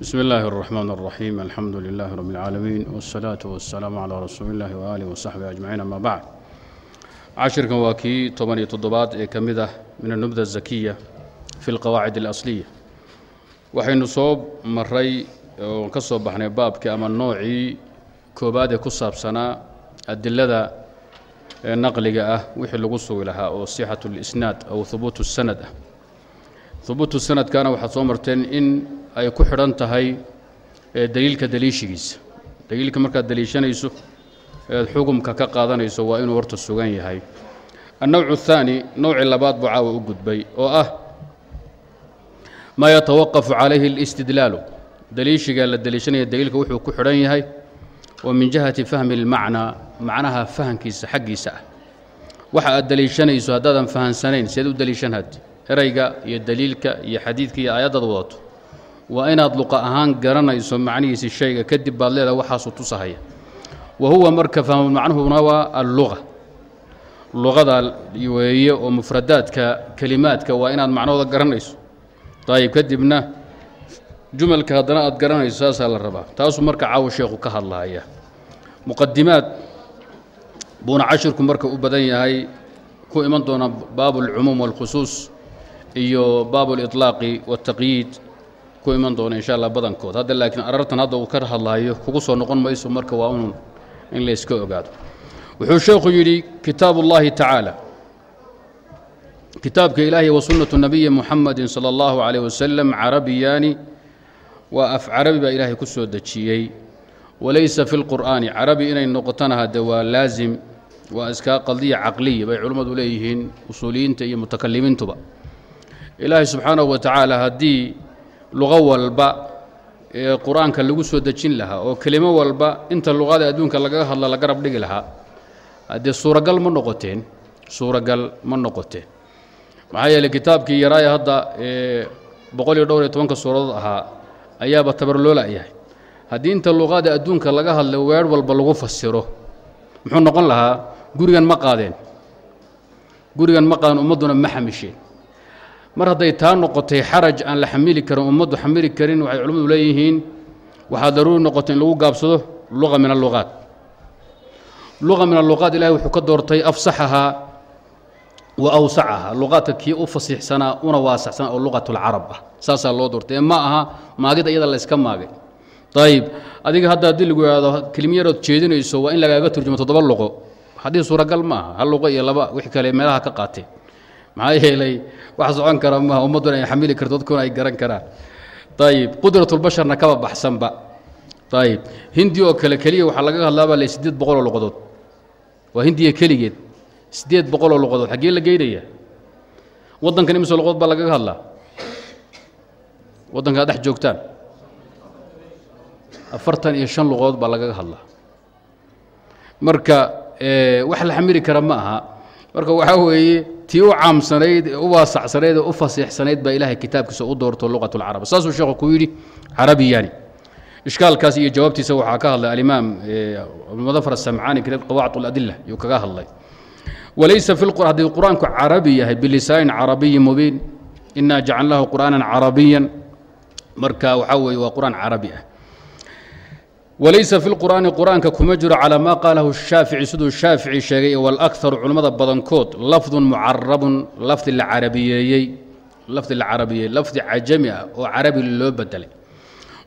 بسم الله الرحمن الرحيم الحمد لله رب العالمين والصلاة والسلام على رسول الله وآله وصحبه أجمعين أما بعد cashirkan waa kii toban iyo toddobaad ee ka mid ah min النubda الزakiya fi اlqawaacid الأصliya waxaynu soo maray oon ka soo baxnay baabkii ama noocii koobaad ee ku saabsanaa adilada naqliga ah wixii lagu sugi lahaa oo sixaة الإsnaad aw hubuut الsanad ah hubuutu sanadkana waxaad soo marteen in ay ku xidhan tahay eh, daliilka daliishigiisa. Daliilka markaad daliishanayso eed xukumka ka qaadanayso waa inuu horta sugan yahay. Annowcu ahaani nowci labaad buu caawa u gudbay oo ah maa yatawaqafu calayhi alistidlaalu. Daliishigaa la daliishanaya daliilka wuxuu ku xidhan yahay oo min jihati fahmi اlmacnaa macnaha fahamkiisa xaggiisa ah. Waxa aad daliishanayso haddaadan fahansanayn seed u daliishan had erayga iyo daliilka iyo xadiidka iyo aayaddad wadato waa inaad luqa ahaan garanayso macnihiisi shayga kadib baad leedaha waxaasuu tusahaya. Wa huwa marka fahmu macnuhuna waa alluqa luqada weeye oo mufradaadka kelimaadka waa inaad macnahooda garanayso. Dayib kadibna jumalka haddana aad garanayso saasaa la rabaa. Taasu marka caawo sheekhu ka hadlaaya. Muqadimaad buuna cashirku marka u badan yahay ku iman doona baabu alcumuum waalkhusuus iyo baabu aliطlaaqi waاltaqyiid ku iman doona insha allah badankood hadda laakiin arartan hadda uu ka hadlahayo kugu soo noqon mayso marka waa un in layska ogaado wuxuu sheekhu yidhi kitaabu اllahi tacaala kitaabka ilaahi wa sunnatu nabiyi muxamadi salى اllahu عalيه wasalam carabiyaani waa af carabi baa ilaahay ku soo dejiyey walaysa fi اlqur'aani carabi inay noqotona hadde waa laasim waa iskaa qadiya caqliya bay culimmadu leeyihiin usuuliyiinta iyo mutakalimiintuba ilaahay subxaanahu wa tacaala haddii luqo walba ee qur'aanka lagu soo dejin lahaa oo kelimo walba inta luqada adduunka lagaga hadla la garab dhigi lahaa haddee suuragal ma noqoteen suuragal ma noqoteen. Maxaa yeeley kitaabkii yaraaya hadda ee boqol iyo dhowr iyo tobanka suuradood ahaa ayaaba tabarloola yahay. Haddii inta luqada adduunka laga hadla weer walba lagu fasiro muxuu noqon lahaa gurigan ma qaadeen. Gurigan ma qaadeen ummadduna ma xamisheen mar hadday taa noqotay xaraj aan la xamili karin ummaddu xamili karin waxay culimmadu leeyihiin waxaa daruuri noqotay in lagu gaabsado luqa min alluqaat. Luqa min alluqaat ilahay wuxuu ka doortay afsaxahaa wa awsacahaa luqaadka kii u fasiixsanaa una waasaxsanaa oo luqatulcarab ah. Saasaa loo doortay. Ee ma aha maagida iyada la yska maagay. Ayib adiga hadda haddii lagu ihahdo kelimiyarood jeedinayso waa in lagaaga turjumo toddoba luqo. Haddii suuragal ma aha hal luqo iyo laba wix kale meelaha ka qaateen maxaa yeelay wax socon kara maaha ummadduna ay xamili karto dadkuna ay garan karaan. Ayib qudratulbasharna kaba baxsanba. Ayib hindi oo kale keliya waxaa laga hadlaabaa le siddeed boqoloo luqadood. Waa hindiya keligeed. Siddeed boqoloo luqadood xaggee la geynaya? Waddankan imise luqadood baa lagaga hadlaa? Waddanka ad dhex joogtaan? Afartan iyo shan luqadood baa lagaga hadlaa. Marka wax la xamili kara ma aha. Marka waxaa weeye tii u caamsanayd u waasacsanayd u fasiixsanayd baa ilaahay kitaabkiisa u doorto luqat اlcarab saasuu sheekhu ku yidhi carabiyani ishkaalkaas iyo jawaabtiisa waxaa ka hadlay alimaam abulmudafar asamcaani kitaab qawaacid اladila yuu kaga hadlay. Walaysa fi haddii qur'aanku carabi yahay bilisaanin carabiyi mubiin inaa jacalnahu qur'aanan carabiyan. Marka waxaa weeye waa qur'aan carabi ah walaysa fi lqur'aani qur'aanka kuma jiro calaa maa qaalahu shaafici siduu shaafici sheegay walakharu culimmada badankood lafdun mucarabun lafdi la carabiyeeyey lafdi la carabiyeeyey lafdi cajami ah oo carabi loo bedelay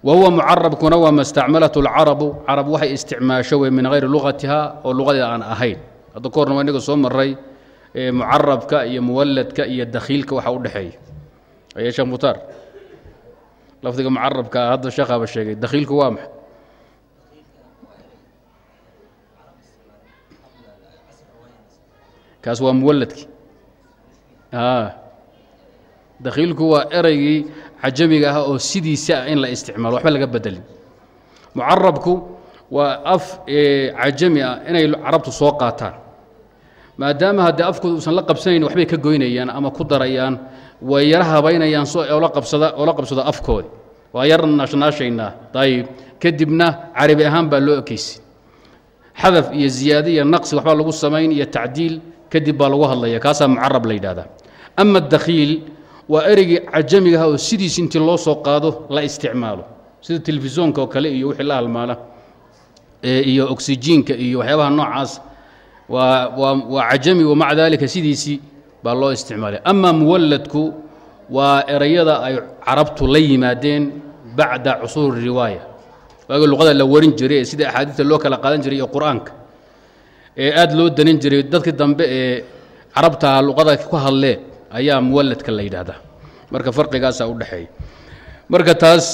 wa huwa mucarabkuna waa ma lcarabu carab waxay isticmaasho wey min hayri lugatiha oo luqadeeda aan ahayn. Hadda ka horna waa inaga soo maray mucarabka iyo muwaladka iyo dakhiilka waxa u dhexeeya. Aye sheekh mutaar lafdiga mucarabka hadda sheekhaaba sheegay dakhiilku waa maxay kaas waa muwaladki dakhiilku waa eraygii cajamiga ah oo sidiisa ah in la isticmaalo waxba laga bedelin. Mucarabku waa af cajami ah inay carabtu soo qaataan. Maadaama haddii afkooda uusan la qabsanayn waxbay ka goynayaan ama ku darayaan way yara habaynayaan so oola qabsada oola qabsado afkoodi. Waa yar naashnaashaynaa ayib kadibna carabi ahaan baa loo ekeysi xadaf iyo ziyaado iyo naqsi waxbaa lagu samayn iyo tacdiil kadib baa lagu hadlaya kaasaa mucarab la yidhahdaa ama dakhiil waa ereygii cajamigaha oo sidiis intii loo soo qaado la isticmaalo sida telefisonka oo kale iyo wixii la halmaala iyo oksijiinka iyo waxyaabaha noocaas waa waa waa cajami wamaca daalika sidiisii baa loo isticmaalay. Ama muwalladku waa erayada ay carabtu la yimaadeen bacda cusuuri riwaaya waagi luqada la warin jiray sida axaadiista loo kala qaadan jiray iyo qur'aanka ee aada loo danin jiray dadkii dambe ee carabtaha luqada ku hadlee ayaa muwalladka la yidhaahdaa. Marka farqigaasaa u dhexeeya marka taas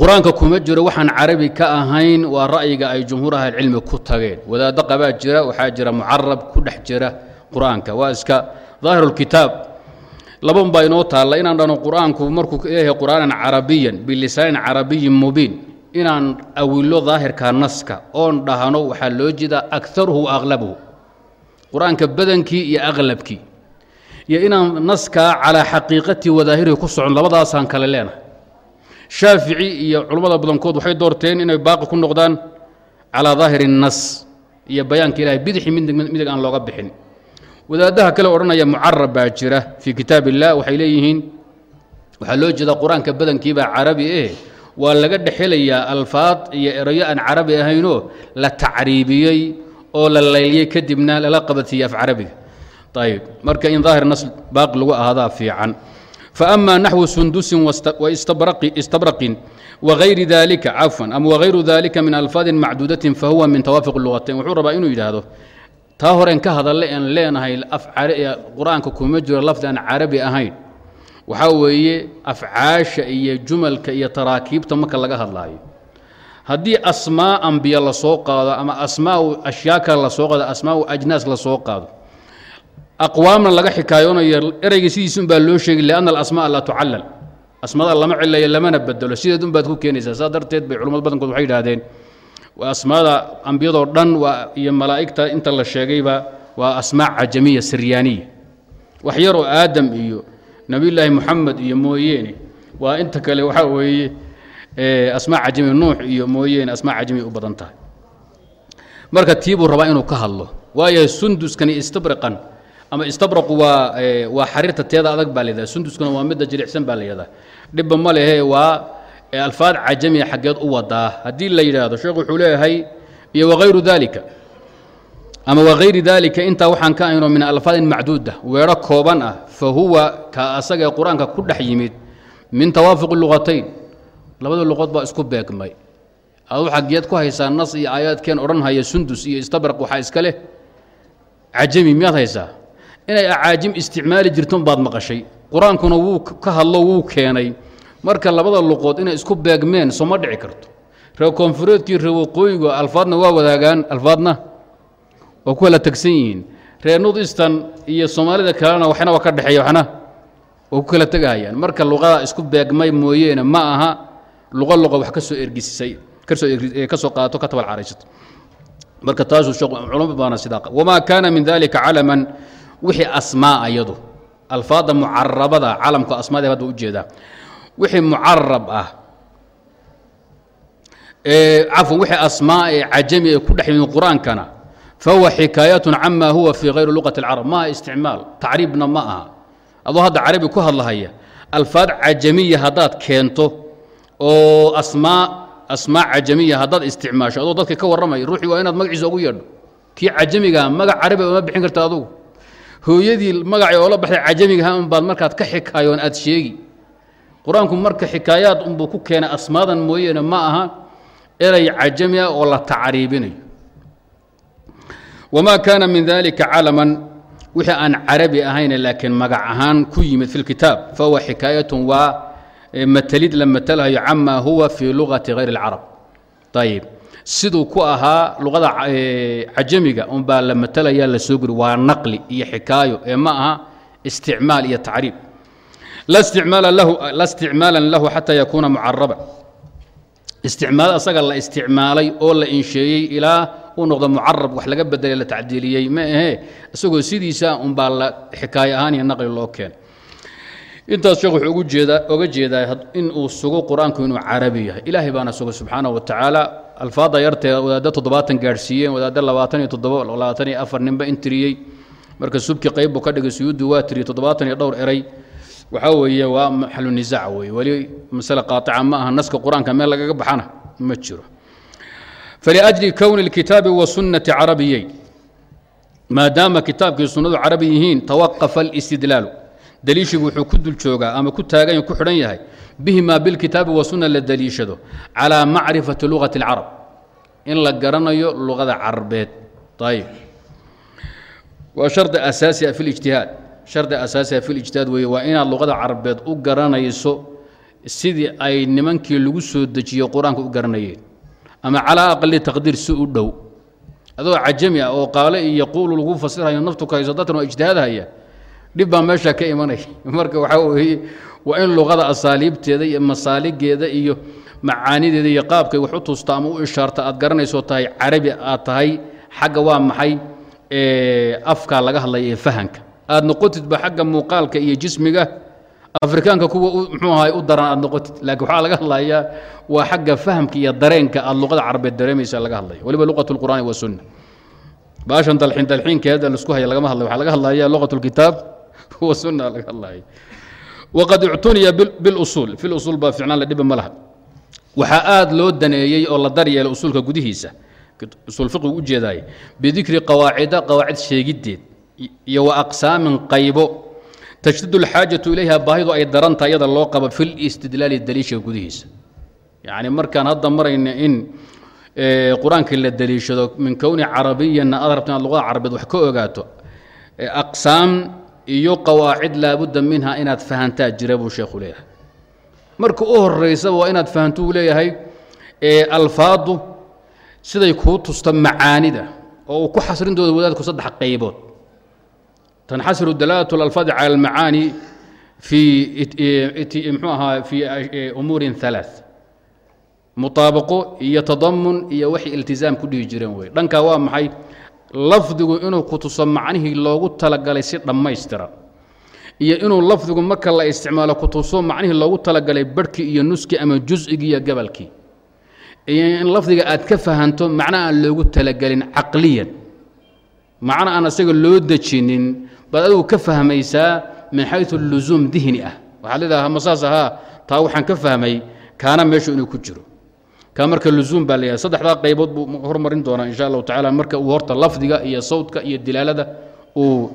qur'aanka kuma jiro waxaan carabi ka ahayn waa ra'yiga ay jumhuur ahlilcilmi ku tageen. Wadaaddo qabaa jira waxaa jira mucarab ku dhex jira qur'aanka. Waa iska daahirulkitaab laban baa inoo taalla inaan dhano qur'aanku markuu leeyahay qur'aanan carabiyan bilisaanin carabiyin mubiin inaan awilo daahirka naska oon dhahno waxaa loo jeedaa akaruhu wa aqlabuhu. Qur'aanka badankii iyo aqlabkii. Iyo inaan naskaa calaa xaqiiqatii wadaahirihi ku socon labadaasaan kale leenahay. Shaafici iyo culammada badankood waxay doorteen inay baaqi ku noqdaan calaa daahiri nas iyo bayaanka ilahay bidixi midig aan looga bixin. Wadaadaha kale odhanaya mucarab baa jira fii kitaab illah waxay leeyihiin waxaa loo jeedaa qur'aanka badankiibaa carabi eh waa laga dhexelayaa alfaad iyo erayo aan carabi ahaynoo la tacriibiyey oo la layliyey kadibna lala qabatiyey af carabiga ayb marka in daahir nas baaqi lagu ahaadaa fiican. Faama naxwu sundusin istabraqin wagayri dalika cafwan ama wagayru dalika min alfaadin macduudatin fahuwa min tawaafiq lugatain wuxuu rabaa inuu yidhaahdo taa horeen ka hadalle aan leenahay qur'aanka kuma jiro lafdi aan carabi ahayn waxaa weeye afcaasha iyo jumalka iyo taraakiibta marka laga hadlaayo. Haddii asmaa ambiya la soo qaado ama asmaau ashyaa kale la soo qaado asmaau ajnaas la qaado aqwaamna laga xikaayoonayo ereyga sidiisa unbaa loo sheegi lianna alasmaa laa tucallal. Asmada lama cilayo lamana bedelo sideed unbaad ku keenaysaa saas darteed bay culamada badankood waxay yidhahdeen asmaada ambiyadoo dhan waa iyo malaa'igta inta la sheegayba waa asmaa cajamiya siryaaniya wax yaroo aadam iyo nebiyullaahi moxamed iyo mooyeene. Waa inta kale waxaa weeye asmaa cajami nuux iyo mooyeene asmaa cajami u badan tahay. Marka tii buu rabaa inuu ka hadlo. Waayo sunduskani istabriqan ama istabraqu waa waa xariirta teeda adag baa layidhahda sunduskuna waa midda jilicsan baa layidhahda dhibba ma lehe waa alfaad cajamiya xaggeed u wadaa. Haddii la yidhaahdo sheekhu wuxuu leeyahay iyo wagayru dalika ama wagayri dalika intaa waxaan ka ayno min alfaadin macduuda weedho kooban ah fa huwa ka asagae qur'aanka ku dhex yimid min tawaafuqi luqatayn labada luqood baa isku beegmay. Adu xaggeed ku haysaa nas iyo aayaadkeen odhan haya sundus iyo istabraq waxaa iska cajami miyaad haysaa? Inay acaajim isticmaali jirton baad maqashay. Qur'aankuna wuu ka hadlo wuu keenay. Marka labada luqood inay isku beegmeen sooma dhici karto. Reer koonfureedkii reer waqooyiga alfaadna waa wadaagaan alfaadna waa ku kala tegsan yihiin. Reer north eastern iyo soomaalida kalena waxna waa ka dhexeeya waxna waa ku kala tegahayaan marka luqada isku beegmay mooyeene ma aha luqo luqa wax ka soo ergisisay ka soo qaadato ka tabal caraysat marka taasuu sheekh culamo baana sidaa wamaa kaana min dalika calaman. Wixii asmaa iyadu alfaadda mucarabada calamku asmaadee hadda u jeedaa wixii mucarab ah cafwan wixii asmaa ee cajami ee ku dhex yimid qur'aankana fahuwa xikaayatun cama huwa fii hayri luqati اlcarab maaha isticmaal tacriibna ma aha adoo hadda carabi ku hadlahaya alfaad cajamiya haddaad keento oo asmaa asmaa cajamiya haddaad isticmaasho adoo dadka ka warramaya ruuxii waa inaad magaciisa ugu yeedho kii cajamiga magac carabi uma bixin karta adugu hooyadii magacii oola baxday cajamigaha unbaad markaad ka xikaayoon aad sheegi qur'aanku marka xikaayaad unbuu ku keenay asmaadan mooyeene ma aha erey cajami ah oo la tacriibinayo wamaa kaana min dalika calaman wixii aan carabi ahayne laakiin magac ahaan ku yimid fi lkitaab fahuwa xikaayatun waa matalid la matalhayo cama huwa fii lugati hayr اlcarab ayib siduu ku ahaa luqada cajamiga unbaa la matalaya la guri waa naqli iyo xikaayo ee ma aha isticmaal iyo tacriib la isticmaalan lahu xataa yakuuna mucaraba isticmaal asaga la isticmaalay oo la insheeyey ilaa uu noqdo mucarab wax laga bedelay la tacdiiliyey ma ahee isagoo sidiisa unbaa la xikaayo ahaan iyo naqli loo keenay intaas sheekh wuxuu ugu jeedaa oga jeedaa in uu sugo qur'aanku inuu carabi yahay. Ilaahay baana sugo subxaanahu wa tacaala. Alfaadda yarteeda wadaaddo toddobaatan gaadhsiiyeen wadaaddo labaatan iyo toddoba labaatan iyo afar ninba intiriyey. Marka subki qayb buu ka dhigay suyuuddu waa tiriyey toddobaatan iyo dhowr eray. Waxaa weeye waa maxalu nisaac weeye. Weli masale qaaطica ma aha naska qur'aanka meel lagaga baxana ma jiro faliأjli kowni اlkitaabi wasunnati carabiyey maadaama kitaabkii sunnadu carabi yihiin tawaqafa اlistidlaalu daliishigu wuxuu ku dul joogaa ama ku taagan ku xidhan yahay bihimaa bilkitaabi wasunna la daliishado calىa macrifati lugati اlcarab in la garanayo luqada carbeed ayb waa shardi asaasiya fi اlijtihaad shardi asaasiya fi lijtihaad weeye waa inaad luqada carabeed u garanayso sidii ay nimankii lagu soo dejiyo qur-aanka u garanayeen ama calaa aqali taqdiir si u dhow. Adoo cajami ah oo qaale iyo quulu lagu fasirhayo naftu kahayso dadkan waa ijtihaadhaya dhib baa meesha ka imanaya. Marka waxaa weeye waa in luqada asaaliibteeda iyo masaaligeeda iyo macaanideeda iyo qaabkay wax u tusta ama u ishaarta aad garanayso tahay carabi aad tahay xagga waa maxay afkaa laga hadlaya ee fahanka aad noqotidba xagga muuqaalka iyo jismiga afrikaanka kuwa mxuu ahay u daran aad noqotid. Laakiin waxaa laga hadlayaa waa xagga fahamka iyo dareenka aad luqada carabeed dareemaysa laga hadlaya waliba luqat اlqur'aani wasunna baashan dalxin dalxiinkeeda la isku haya lagama hadlay. Waxaa laga hadlaya luqat اlkitaab wasunna laga hadlaya waqad ictuniya bilusuul fi lusuul baa ficnaan la dhiba ma laha. Waxaa aad loo daneeyey oo la daryeelay usuulka gudihiisa. Usuul fiqigu u jeedaay bidikri qawaacida qawaacid sheegiddeed. Iyo wa aqsaamin qaybo tajtadu alxaajatu ilayha baahidu ay daranta iyada loo qabo fi listidlaali daliishiga gudihiisa. Yacni markaan hadda marayna in qur'aankii la daliishado min kowni carabiyanna aad rabto inaad luqada carabeed wax ka ogaato aqsaam iyo qawaacid laabudda minha inaad fahantaa jira buu sheekhu leeyahay. Marka u horeysaba waa inaad fahanto uu leeyahay alfaadu siday kuu tusta macaanida oo uu ku xasrintooda wadaadku saddex qaybood tanxasiru dalaalat اlalfaadi cala almacaani fii mxuu ahaa fii umuurin halaaث muطaabaqo iyo tadamun iyo waxay iltizaam ku dhihi jireen wey dhankaa waa maxay lafdigu inuu ku tuso macnihii loogu talagalay si dhammaystiran iyo inuu lafdigu marka la isticmaalo ku tuso macnihii loogu talagalay barhkii iyo nuskii ama jus'igii iyo gabalkii iyo in lafdiga aad ka fahanto macna aan loogu talagelin caqliyan macna aan asaga loo dejinin baad adigu ka fahmaysaa min xayu lusuum dihni ah. Waxaad leedaha masaas ahaa taa waxaan ka fahmay kaana meeshu inuu ku jiro. Kaa marka lusuum baa leeyahay saddexdaa qaybood buu hormarin doonaa insha allahu tacala marka uu horta lafdiga iyo sawdka iyo dilaalada uu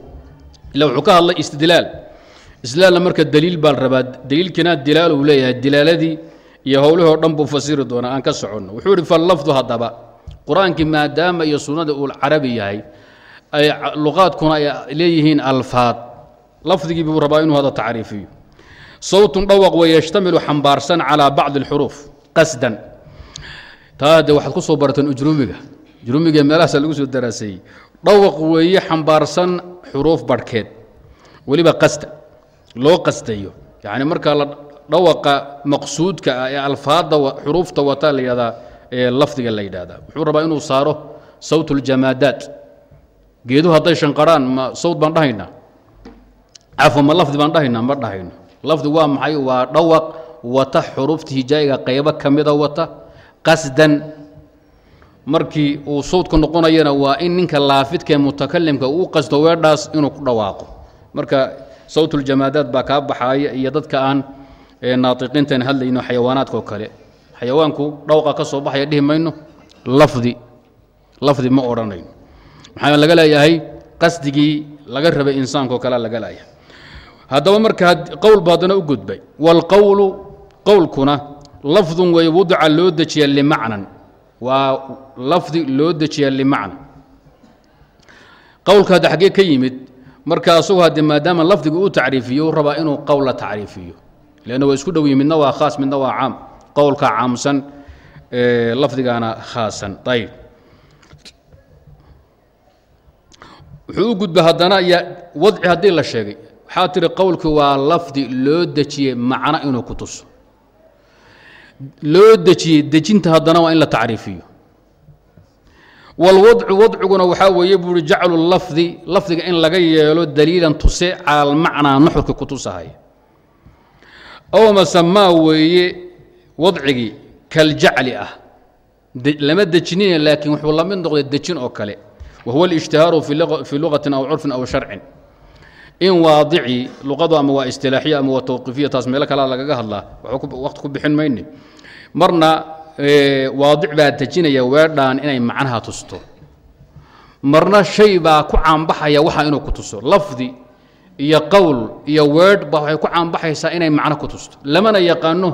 ila wuxuu ka hadlay istidlaal. Istidlaalna marka daliil baa rabaa daliilkiina dilaal uu leeyahay dilaaladii iyo howlihii o dhan buu fasiri doonaa aan ka soconno. Wuxuu ihi fallafdu haddaba qur'aankii maadaama iyo sunnada uu carabi yahay ay luqaadkuna ay leeyihiin alfaad. Lafdigii buu rabaa inuu hada tacriifiyo. Sawtun dhawaq way yashtamilu xambaarsan calaa bacdi اlxuruuf qasdan. Taa de waxaad ku soo barateen ujrumiga. Ujrumiga meelahaasa lagu soo daraaseeyey dhawaq weeye xambaarsan xuruuf barhkeed weliba qasda loo qastayo. Yacni markaa la dhawaqa maqsuudka ah ee alfaadda xuruufta wataa la yidhahdaa ee lafdiga la yidhahdaa wuxuu rabaa inuu saaro sawt اljamaadaat geeduhu hadday shanqarhaan ma sawd baan dhahaynaa cafo ma lafdi baan dhahaynaa ma dhahayno. Lafdi waa maxay? Waa dhawaq wata xuruufta hijaa'iga qaybo ka mida wata. Qasdan. Markii uu sawdku noqonayana waa in ninka laafidkaee mutakalimka uu qasto weedhaas inuu ku dhawaaqo. Marka sawtuljamaadaad baa kaa baxaaya iyo dadka aan naatiqiintan hadlayno xayawaanaadka oo kale. Xayawaanku dhawqa ka soo baxaya dhihi mayno. Lafdi. Lafdi ma odhanayno maxaa laga leeyahay? Qasdigii laga rabay insaankaoo kale laga leeyahay. Haddaba marka qowlba haddana u gudbay. Wاlqowlu qowlkuna lafdun wey wudca loo dejiya limacnan. Waa lafdi loo dejiya limacna qowlka hadda xaggee ka yimid marka asagu hadde maadaama lafdiga uu tacriifiyo u rabaa inuu qowl tacriifiyo. Leanna waa isku dhow yihiin midna waa khaas midna waa caam. Qowlka caamsan lafdigaana khaasan. Ayb wuxuu u gudba haddana ya wadci haddii la sheegay. Waxaa tiri qowlkii waa lafdi loo dejiyey macno inuu ku tuso. Loo dejiyey dejinta haddana waa in la tacriifiyo. Wاlwadcu wadciguna waxaa weeye buu uhi jaclu lafdi lafdiga in laga yeelo daliilan tuse cala almacnaa ku tusahay aw masamaa weeye wadcigii kaljacli ah. Lama dejinina laakiin wuxuu la mid noqday dejin oo kale wa huwa اlijtihaaru fii lugatin aw curfin aw sharcin in waadici luqadu ama waa istilaaxiya ama waa tawqiifiya taas meelo kalea lagaga hadlaa waqti ku bixin mayne marna waadic baa dejinaya weedhaan inay macnaha tusto marna shay baa ku caanbaxaya waxa inuu ku tuso lafdi iyo qowl iyo weedh ba waxay ku caanbaxaysaa inay macno ku tusto lamana yaqaano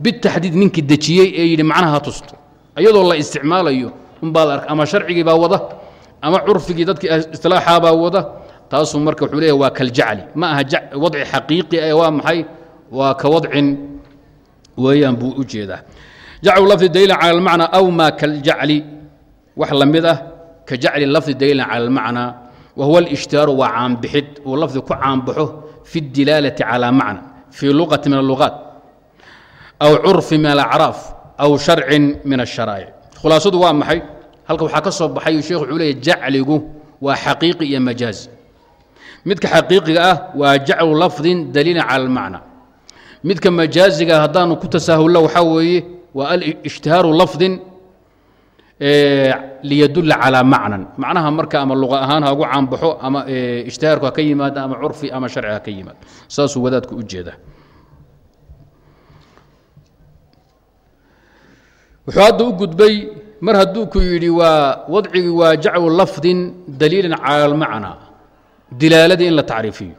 bitaxdiid ninkii dejiyey ee yidhi macnaha tusto iyadoo la isticmaalayo unbaa la arka ama sharcigii baa wada ama curfigii dadkii istilaaxaa baa wada taasuu marka wuxuu leeyahy waa kaljacli. Ma aha wadci xaqiiqi ee waa maxay? Waa ka wadcin weeyaan buu u jeedaa. Jaclu lafdi daliilan cala almacnaa aw maa kaljacli. Wax la mid ah ka lafdi daliilan cala almacnaa wa huwa alishhtihaaru waa caanbixid uu lafdi ku caanbaxo fi اdilaalati calaa macna fii luqati min alluqaat aw curfi min alacraaf aw sharcin min alsharaa'ic khulaasadu waa maxay halka waxaa ka soo baxay sheekh wuxuu leeyahy jacligu waa xaqiiqi iyo majaazi midka xaqiiqiga ah waa jaclu lafdin daliilan cala almacna midka majaaziga haddaanu ku tasaahullo waxaa weeye waa alshtihaaru lafdin liyadulla calaa macnan. Macnaha marka ama luqa ahaan ha caanbaxo ama ishtihaarku ha ka yimaado ama curfi ama sharci ha ka yimaado saasuu wadaadku u jeeda wuxuu hadda u gudbay mar hadduu ku yidhi waa wadcigii waa jaclu lafdin daliilan cala almacnaa dilaaladii in la tacriifiyo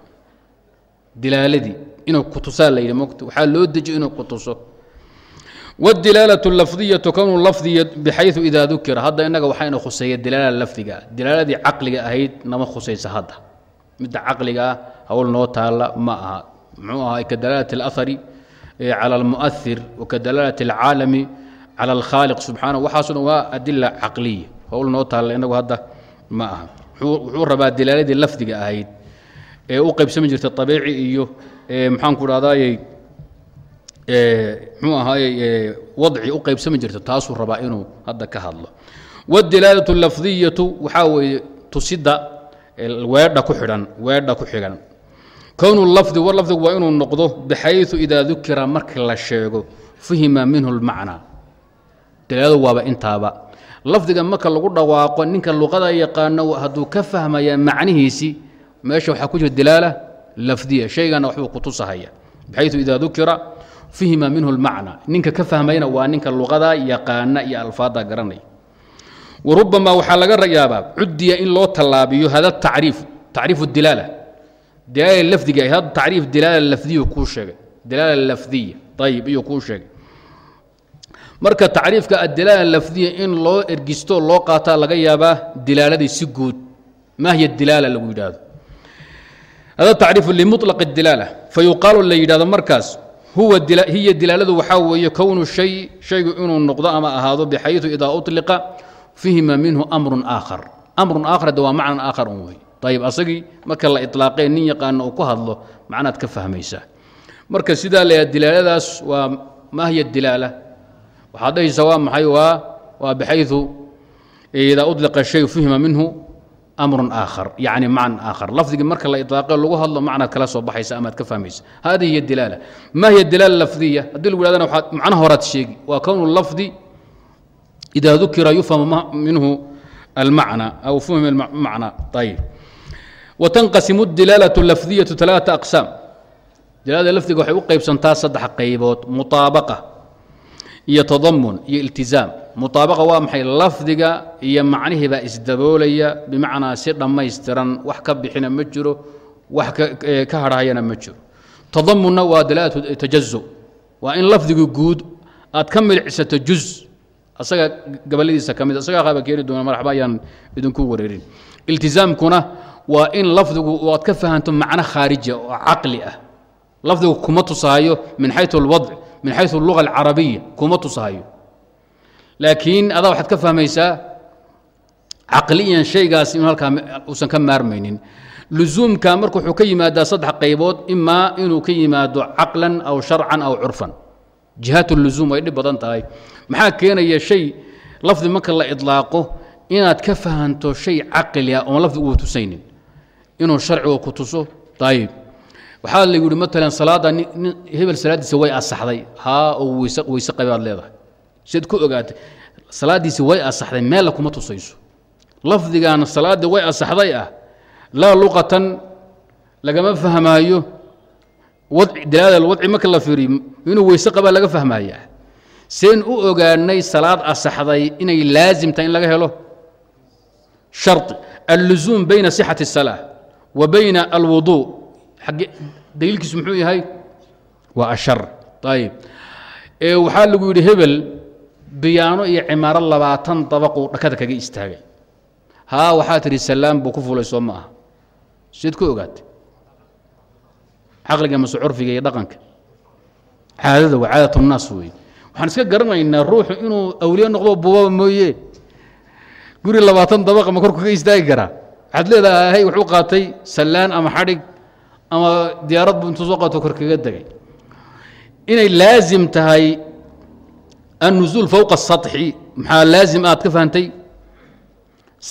dilaaladii inuu kutusaa la yidhi mota waxaa loo dejiyo inuu kutuso wاdilaalaة اlafdiyaةu kownu lafdiya bxayثu ida dukira hadda inaga waxayna khuseeya dilaalada lafdiga dilaaladii caqliga ahayd nama khusaysa hadda midda caqliga ah hawl noo taalla ma aha muxuu ahaa kadalaalة اlأhari calى اlmuؤثir wakadalaalة اlcaalami calى اlkhaaliq subxaanaه waxaaso dhan waa adila caqliya hawl noo taalla inagu hadda ma aha wuxuu rabaa dilaaladii lafdiga ahayd ee u qaybsami jirta abiici iyo maxaanku dhahdaayey mxuu ahaaye wadci u qaybsami jirta taasuu rabaa inuu hadda ka hadlo wاdilaalaة اlafdiyatu waxaa weeye tusida weedha ku xidhan weedha ku xigan kownu lafdi war lafdigu waa inuu noqdo bxayثu ida dukira marka la sheego fahima minhu اlmacnaa dilaaladu waaba intaaba. Lafdiga marka lagu dhawaaqo ninka luqada yaqaano hadduu ka fahmaya macnihiisii meesha waxaa ku jira dilaala lafdiya. Shaygana waxbuu kutusahaya bxayثu ida dukira fihima minhu اlmacna ninka ka fahmayna waa ninka luqada yaqaana iyo alfaada garanaya warubama waxaa laga yaabaa cudiya in loo tallaabiyo hada tacriif tacriifu dilaala. Dilaala lafdiga tacriif dilaala lafdiyu kuu sheegay. Dilaala lafdiya ayib iyo kuu sheegay marka tacriifka addilaala lafdiya in loo ergistoo loo qaataa laga yaabaa dilaaladii si guud mahiya dilaala lagu yidhaahdo. Hada tacriifu limulaq dilaala fa la yidhahdo markaas hiya dilaaladu waxaa weeye kownu shay shaygu inuu noqdo ama ahaado bixayu idaa uطliqa fihima minhu amrun aakhar. Amrun aakhar de waa macnan aakhar un wey ayib asagii marka la ilaaqee nin yaqaano uu ku hadlo macnaad ka fahmaysaa. Marka sidaa la dilaaladaas waa maahiya dilaala waxaad dhahaysaa waa maxay waa waa bxayثu idaa uطliqa shay fihima minhu amru aakhar yacni macnan aakhar lafdigii marka la iطlaaqe lagu hadlo macnaad kala soo baxaysa amaad ka fahmaysa hadihi hiy dilaala ma hiya dilaala lafdiya haddii lagu hahdana waxaad macnaha horaad sheegi waa kownu lafdi ida dukira yufhamu minhu almacna aw fuhima macna ayib watanqasimu اdilaalaة اlafdiyaةu ثalaaثa aqsaam dilaalada lafdiga waxay u qaybsantaa saddex qaybood muطaabaqa iyo tadamun iyo iltizaam. Muطaabaqa waa maxay lafdiga iyo macnihii baa isdaboolaya bimacnaa si dhammaystiran wax ka bixina ma jiro wax ka harhayana ma jiro. Tadamunna waa dalaalatu tajazu waa in lafdiga guud aad ka milicsato juz. Asaga gabaladiisa ka mid asagaa qaaba keeni doona marxba ayaan idinku wareerin. Iltizaamkuna waa in lafdigu aad ka fahanto macno khaarija oo caqli ah. Lafdigu kuma tusaayo min xayu اlwadc min xayu اluga alcarabiya kuma tusaayo laakiin adaa waxaad ka fahmaysaa caqliyan shaygaas inu halkaa uusan ka maarmaynin. Lusuumka marka wuxuu ka yimaadaa saddex qaybood imaa inuu ka yimaado caqlan aw sharcan aw curfan. Jihaat lusuum way dhib badan tahay. Maxaa keenaya shay lafdi marka la idlaaqo inaad ka fahanto shay caqli ah oon lafdi uu tusaynin inuu sharciga ku tuso ayib waxaa la yidhi maalan salaadda hebel salaaddiisa way asaxday. Haa oo weyse weyse leedahay. Siad ku ogaatay salaaddiisi way asaxday meella kuma tusayso. Lafdigan salaaddii way asaxday ah. Laa luqatan lagama fahmaayo. Wadci dilaalada alwadci marka la fiiriyo inuu weyse qabaa laga fahmayaa seen u ogaanay salaad asaxday inay laasim tahay in laga helo? Shardi alluzuum bayna sixati الsalaa wa bayna alwuduu xagge daliilkiisu muxuu yahay? Waa ashar. Ayib ee waxaa lagu yidhi hebel biyaano iyo cimaaro labaatan dabaquu dhakada kaga istaagay. Haa waxaa tidhi salaam buu ku fulay soo ma aha. Sideed ku ogaatay? Caqliga mase curfiga iyo dhaqanka. Caadada waa caadat الnaas weeye. Waxaan iska garanaynaa ruuxu inuu awliye noqdo bubaba mooye. Guri labaatan dabaqa ma kor kaga istaagi karaa? Waxaad leedahay wuxuu qaatay sallaan ama xadhig ama diyaarad bu intuu soo qato kor kaga degay. Inay laazim tahay annuzuul fowqa asaطxi maxaa laazim aad ka fahamtay?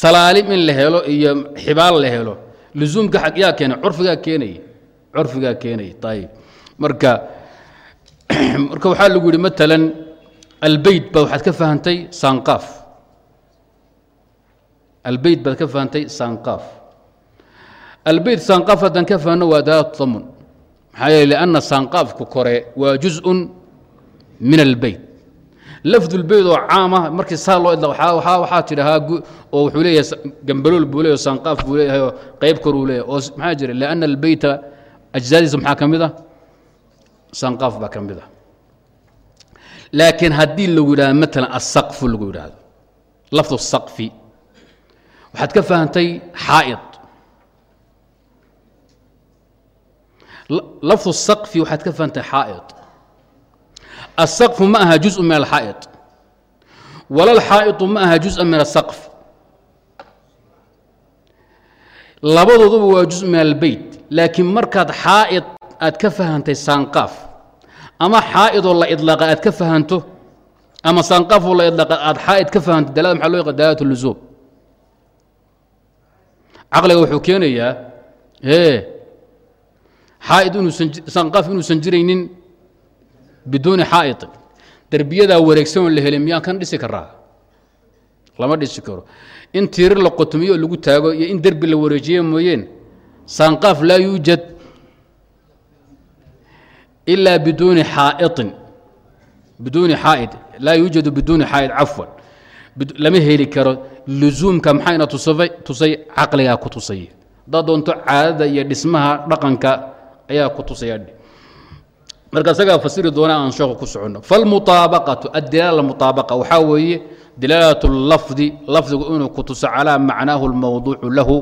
Salaalim in la helo iyo xibaal la helo. Luzuumka ag yaa keenay curfigaa keenaya curfigaa keenaya ayib marka marka waxaa lagu yihi maalan albeyt ba waxaad ka fahamtay sanqaaf. Albeyt baad ka fahamtay sanqaaf albeyt saanqaaf haddaan ka fahno waa daat damun maxaa yeele lianna saanqaafku kore waa juzءun min albeyt lafdulbeyt oo caama markii saa loo idla waxaa tidhahaa oo wuxuu leeyahay gambalool buu leeyahy saanqaaf buu leeyahay oo qayb koruu leeyahay oo maxaa jira lianna albeyta ajzaadiisa maxaa ka mid ah saanqaaf baa ka mid ah laakiin haddii lagu yidhahdo maalan asaqfu lagu yidhaahdo lafdu saqfi waxaad ka fahantay xaa'id lafdu saqfi waxaad ka fahantay xaa'id asaqfu ma aha juزء min alxaa'id wala alxaa'iطu ma aha juزءa min asaqf labadooduba waa juزء min albeyt laakiin markaad xaa'id aad ka fahantay saanqaaf ama xaa'idoo la idlaaqa aad ka fahanto ama saanqaafoo la idlaaqa aad xaa'id ka fahanto dalada maxa loo yaqaan dalalat luzuum caqliga wuxuu keenayaa ee xaa'id inuusan jiraynin biduuni xaa'iطin derbiyadaa wareegsan oo la helay miyaan kan dhisi karaa lama dhisi karo in tiirir la qotomiyo oo lagu taago iyo in derbi la wareejiye mooyeen saanqaaf laa yuujad ilaa biduuni xaa'iطin biduuni xaa'id laa yuujadu biduuni xaa'id cafwan lama heli karo luzuumka maxayna tusafay tusay caqligaa ku tusaya haddaad doonto caadada iyo dhismaha dhaqanka ayaa kutusaya marka isagaa fasiri doona aan sheekhu ku soconno falmutaabaqatu addilaala mutaabaqa waxaa weeye dilaalat lafdi lafdigu inuu kutuso calaa macnaahu lmawduucu lahu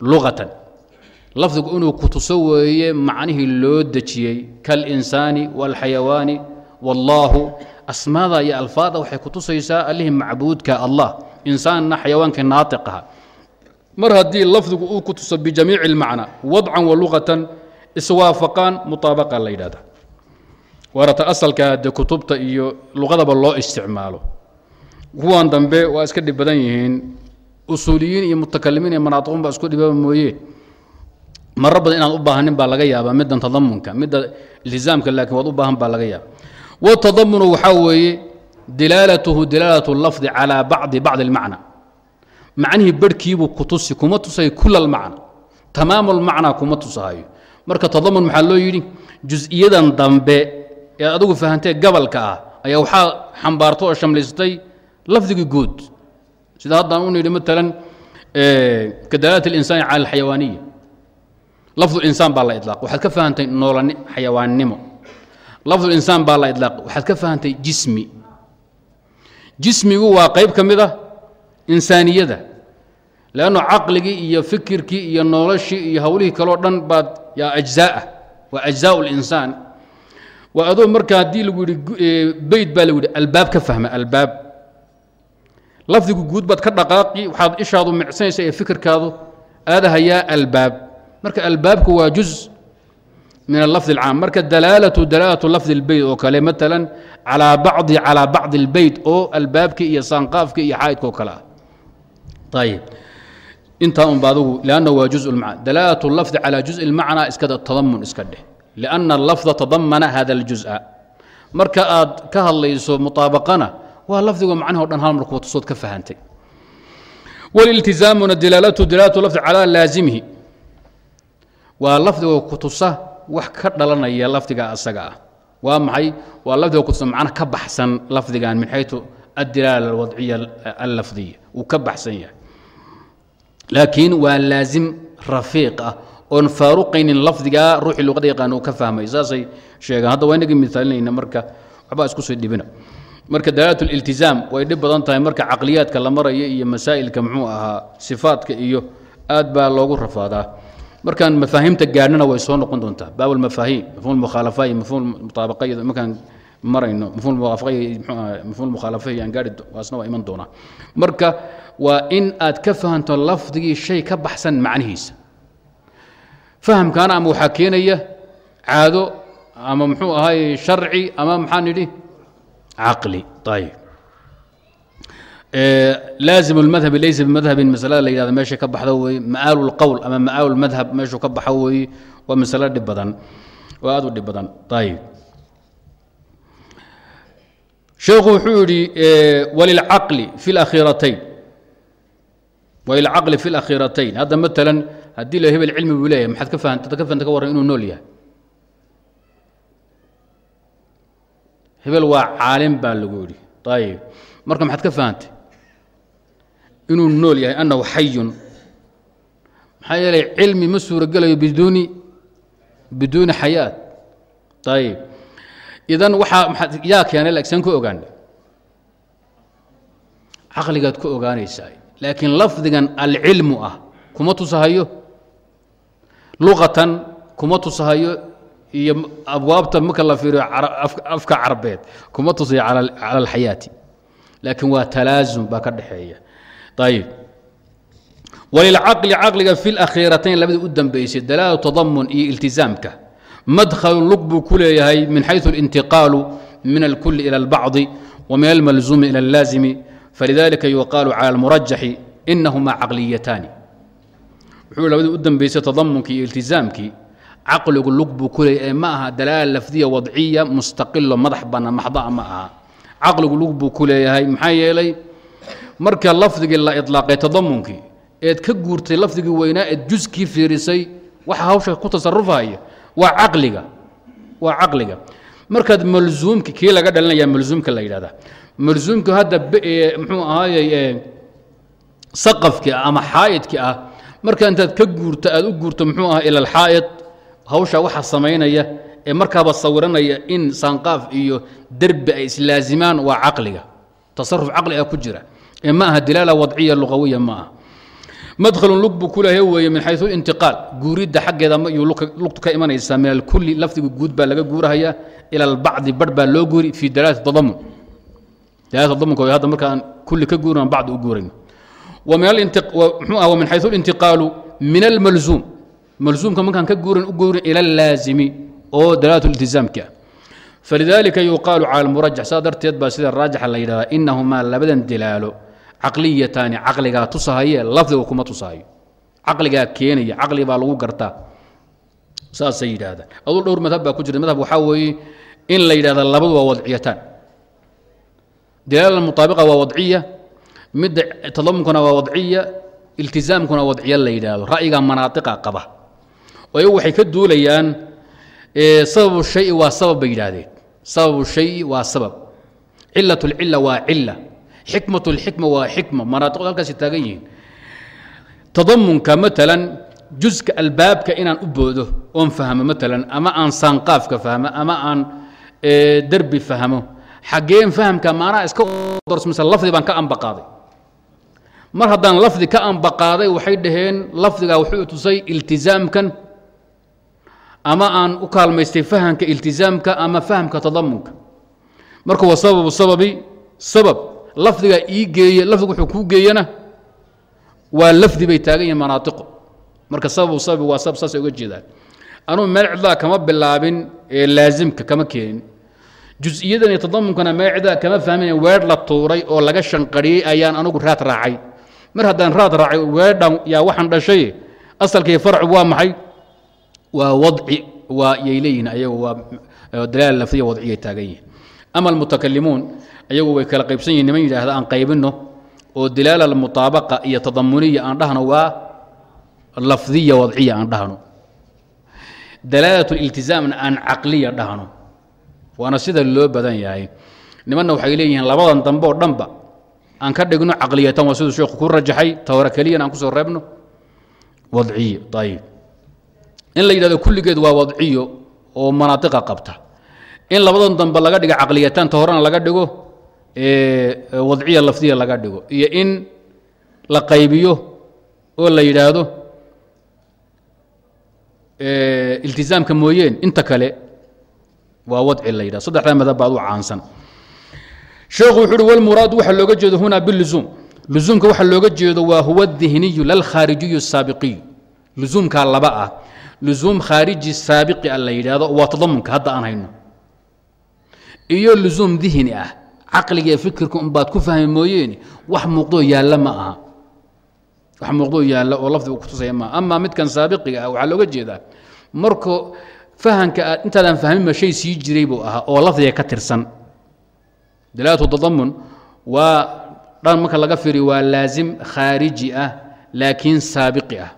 luqatan lafdigu inuu kutuso weeye macnihii loo dejiyey kalinsaani walxayawaani wallaahu asmaada iyo alfaada waxay kutusaysaa allihii macbuudka allah insaanna xayawaankii naatiqaha mar haddii lafdigu uu kutuso bijamiici اlmacna wadcan waluqatan iswaafaqaan muطaabaqa la yidhahda. Waarata asalka dee kutubta iyo luqadaba loo isticmaalo. Kuwan dambe waa iska dhib badan yihiin. Usuuliyiin iyo mutakalimiin iyo manaatiqun baa isku dhibaba mooye. Maro badan inaad u baahanin baa laga yaabaa middan tadamunka midda iltizaamka laakiin waad u baahan baa laga yaaba watadamunu waxaa weeye dilaalatuhu dilaalatu lafdi calaa bacdi bacdi اlmacna macnihii barhkiibuu ku tusi kuma tusay kula almacna tamaamu lmacnaa kuma tusahayo marka tadamun maxaa loo yidhi? Jus-iyadan dambe ee adigu fahantee gabalka ah ayaa waxaa xambaarta oo shamlaystay lafdigii guud. Sida haddaan u nidhi maalan kadalaalat اlinsaani cala alxayawaaniya lafdu insaan baa la ilaaq waxaad ka fahantay noolani xayawaannimo. Lafdu insaan baa la ilaaq waxaad ka fahantay jismi. Jismigu waa qayb ka mid ah insaaniyada lannu caqligii iyo fikirkii iyo noloshii iyo hawlihii kaleo dhan baad yaa ajzaaa waa ajzaa linsaan waa adoo marka haddii lagu yidhi beyd baa lagu yidhi albaab ka fahma albaab. Lafdigu guud baad ka dhaqaaqi waxaad ishaadu micsanaysa ee fikirkaadu aadahayaa albaab. Marka albaabku waa juz min alafdi alcaam. Marka dalaalatu dalaalatu lafdi اlbeyd oo kale maalan calaa bacdi calaa bacdi اlbeyd oo albaabkii iyo saanqaafkii iyo xaa'idka oo kale ah. Ayb intaa unba adugu lanna waa juz lmacna dalaalat lafdi calaa juz اlmacna iska tadamun iska dheh lianna lafda tadamana hada اljuز'a marka aad ka hadlayso muطaabaqana waa lafdigo macnaho dhan hal markuu tusood ka fahantay waliltizaamuna dilaalatu dilaalatu lafdi calaa laazimihi waa lafdiga kutusa wax ka dhalanaya lafdiga asaga ah waa maxay waa lafdiga kutusa macna ka baxsan lafdigan min xaytu addilaala alwadciya allafdiya wuu ka baxsan yahay laakiin waa laazim rafiiq ah. Oon faaruqaynin lafdigaa ruuxii luqada yaqaan uu ka fahmay. Saasay sheegaan. Hadda waa inagii misaalinayna marka waxbaa isku soo dhibina. Marka dalaalat liltizaam way dhib badan tahay marka caqliyaadka la maraya iyo masaa'ilka muxuu ahaa sifaadka iyo aad baa loogu rafaadaa. Markaan mafaahiimta gaadhnana way soo noqon doontaa. Baab lmafaahiim mafhum mukhaalafa iyo mafhum mutaabaqa iyo markaan marayno mafhum muwaafaqa iyo muxuu ahaa mafhum mukhaalafa iyo aan gaadhi waasna waa iman doonaa. Marka waa in aad ka fahanto lafdigii shay ka baxsan macnihiisa fahamkaana ama waxaa keenaya caado ama muxuu ahaay sharci ama maxaa nidhi caqli ayib laazim اlmadhabi laysa bimadhabin masalada la yihahdo meesha ka baxdo weeye ma'aalu اlqowl ama ma'aalu اlmadhab meeshuu ka baxo weeye waa masalo dhib badan oo aad u dhib badan ayib sheekhu wuxuu yidhi walilcaqli fi اlakhiiratayn walilcaqli fi اlakhiiratayn hadda matalan haddii la hebel cilmi buu leeyahay maxaad ka fahanta ka fahanta ka warran inuu nool yahay. Hebel waa caalim baa lagu yidhi. Ayib marka maxaad ka fahantay inuu nool yahay annahu xayun maxaa yeelay cilmi ma suurogelayo biduuni biduuni xayaat. Ayib idan waxaa maxaad yaa keenay lagsaan ku ogaana caqligaad ku ogaanaysaa laakiin lafdigan alcilmu ah kuma tusahayo. Luqatan kuma tusahayo. Iyo abwaabta marka la fiiriyo afka carbeed kuma tusayo cala alxayaati. Laakiin waa talaasum baa ka dhexeeya ayib walilcaqli caqliga fi lakhiiratayn labadii u dambaysay dalaalu tadamun iyo iltizaamka. Madkhalu lug buu ku leeyahay min xayu alintiqaalu min alkuli ila albacdi wa min almalzuumi ila allaazimi falidalika yuqaalu cala اlmurajaxi inahumaa caqliyataani wuxuu labadii u dambaysay tadamunkii iyo iltizaamkii caqligu lug buu ku leeyahay ee ma aha dalaala lafdiya wadciya mustaqilo madax bana maxdaa ma aha caqligu lug buu ku maxaa yeelay marka lafdigii la ilaaqay tadamunkii eed ka guurtay lafdigii weynaa eed juskii fiirisay waxa hawsha ku tasarufaya waa caqliga waa caqliga markaad malzuumki kii laga dhalinaya malzuumka la yidhahda malzuumka hadda muxuu ahaayey saqafki ah ama xaa'idki ah marka intaad ka guurto aad u guurto muxuu aha ila alxaa'id hawsha waxa samaynaya ee markaaba sawiranaya in sanqaaf iyo derbi ay islaazimaan waa caqliga. Tasaruf caqli ah ku jira. Ee ma aha dilaala wadciya luqawiya ma aha. Madkhalun lug buu ku weeye min xayثu intiqaal. Guuridda xaggeeda yuu lugtu ka imanaysaa. Min alkulli lafdiga guud baa laga guurahaya ila albacdi barh baa loo guuri fi dalaalati tadamun dalaalati tadamunka way hadda markaan kulli ka guuran bacdi u guurayno mxuu ah min xayثu اlintiqaalu min almalzuum malzuumka markaan ka guuran u guurin ila اllaazimi oo dalaalatu iltizaamki ah falidalika yuqaalu cala almurajax saa darteed baa sida raajixa la yidhahdaa inahumaa labadan dilaalo caqliyataani caqligaa tusahaye lafdiga kuma tusahayo caqligaa keenaya caqli baa lagu gartaa saasay yidhaahdaan. Aduu dhowr madhab baa ku jira madhab waxaa weeye in la yidhahda labadu waa wadciyataan. Dilaala mutaabiqa waa wadciya midda tadamunkuna waa wadciya iltizaamkuna wadciya la yidhaahdo. Ra'yiga manaatiqa qaba. Ayagu waxay ka duulayaan sababu shayi waa sabab bay yidhaahdeen. Sababu shayi waa sabab. Cilat اlcila waa cila xikmat اlxikma waa xikma. Manaatiqdu halkaasi taagan yihiin. Tadamunka maalan juska albaabka inaan u boodo oon fahmo maalan ama aan saanqaafka fahmo ama aan derbi fahmo. Xaggeen fahamka maanaa iska dorsmase lafdi baan ka ambaqaaday mar haddaan lafdi ka ambaqaaday waxay dhaheen lafdigaa wuxuu tusay iltizaamkan ama aan u kaalmaystay fahamka iltizaamka ama fahamka tadamunka marka wa sababu sababi sabab lafdigaa ii geeye lafdigu wuxuu kuu geeyana waa lafdi bay taagan yihiin manaatiqu marka sababu sababi waa sabab saasay uga jeedaan anugu meel cidlaa kama bilaabin ee laazimka kama keenin. Jus-iyadan iyo tadamunkana meel cidlaa kama fahmin weer la tuuray oo laga shanqariyey ayaan anugu raad raacay. Mar haddaan raad raacay weedhan yaa waxaan dhashay asalkii farcu waa maxay? Waa wadci waa yay leeyihiin ayagu waa dalaal lafdiya wadciyay taagan yihiin. Ama almutakalimuun ayagu way kala qaybsan yihiin niman yidhaahda aan qaybinno. Oo dilaala almutaabaqa iyo tadamuniya aan dhahno waa lafdiya wadciya aan dhahno. Dalaalat liltizaamna aan caqliya dhahno. Waana sida loo badan yahay. Nimanna waxay leeyihiin labadan dambe oo dhanba. Aan ka dhigno caqliyatan waa siduu sheekhu ku rajaxay tawra keliyan aan ku soo reebno. Wadciyo ayib in la yidhahdo kulligeed waa wadciyo oo manaatiqa qabta. In labadan dambe laga dhigo caqliyatan ta laga dhigo wadciya lafdiya laga dhigo. Iyo in la qaybiyo oo la yidhaahdo iltizaamka mooyeen inta kale waa wadci la yidhahdo. Saddexdaa madab baad u caansan. Sheekhu wuxu uhi walmuraadu waxaa looga jeedo hunaa biluzuum luzuumka waxaa looga jeedo waa huwa dihniyu lalkhaarijiyu saabiqiyu luzuumkaa laba ah. Luzuum khaariji saabiqi a la yidhaahdo waa tadamunka hadda aan hayno. Iyo luzuum dihni ah caqliga iyo fikirka unbaad ku fahmi mooyeene wax muuqdoo yaalla ma aha wax muuqdoo yaalla oo lafdiga kutusaya maaha amaa midkan saabiqiga ah waxaa looga jeedaa marka fahamka aad intaadaan fahminba shay sii jiray buu ahaa oo lafdiga ka tirsan. Dalaalatu tadamun waa dhan marka laga fiiriyo waa laasim khaariji ah laakiin saabiqi ah.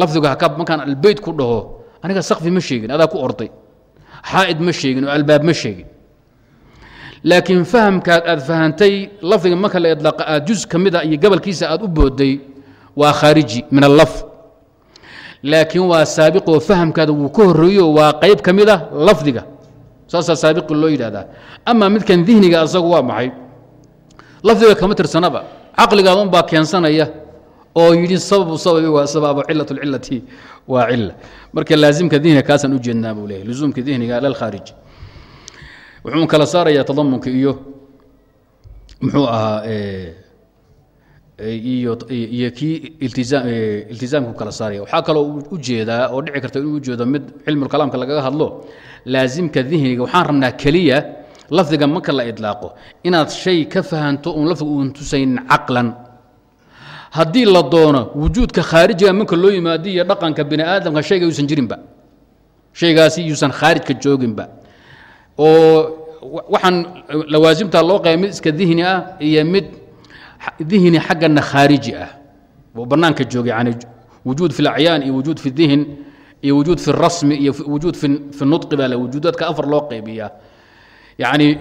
Lafdiga haka markaan albeyt ku dhaho aniga sakfi ma sheegin adaa ku orday. Xaa'id ma sheegin oo albaab ma sheegin laakiin fahamkaad aad fahantay lafdiga marka la idlaaqa aad juz ka mid a iyo gabalkiisa aad u booday waa khaariji min allaf. Laakiin waa saabiqoo fahamkaada wuu ka horreeyo waa qayb ka mid a lafdiga. Saasaa saabiqi loo yidhahdaa amaa midkan dihniga asagu waa maxay? Lafdiga kama tirsanaba. Caqligaada unbaa keensanaya oo yidhi sababu sababi waa sababo cilat lcilati waa cila marka laasimka dihniga kaasaan u jeednaa buu leeyahy luzuumka dihniga lalkhaariji wuxuu kala saarayaa tadamunka iyo muxuu ahaa iyo kii iltizaam iltizaamku kala saaraya. Waxaa kaloo u jeedaa oo dhici karta inuu ujeedo mid cilmulkalaamka lagaga hadlo laasimka dihniga. Waxaan rabnaa keliya lafdiga marka la idlaaqo inaad shay ka fahanto uun lafdiga uun tusaynin caqlan. Haddii la doono wujuudka khaarijiga marka loo yimaado iyo dhaqanka bini aadamka shayga yuusan jirinba. Shaygaasi yuusan khaarijka jooginba oo waxaan lawaasimta loo qeybay mid iska dihni ah iyo mid dihni xaggana khaariji ah. Oo bannaanka jooga yani wujuud fi lacyaan iyo wujuud fi dihn iyo wujuud fi rasmi iyo wujuud fi nudqi baa wujuudaadka afar loo qaybiyaa yacni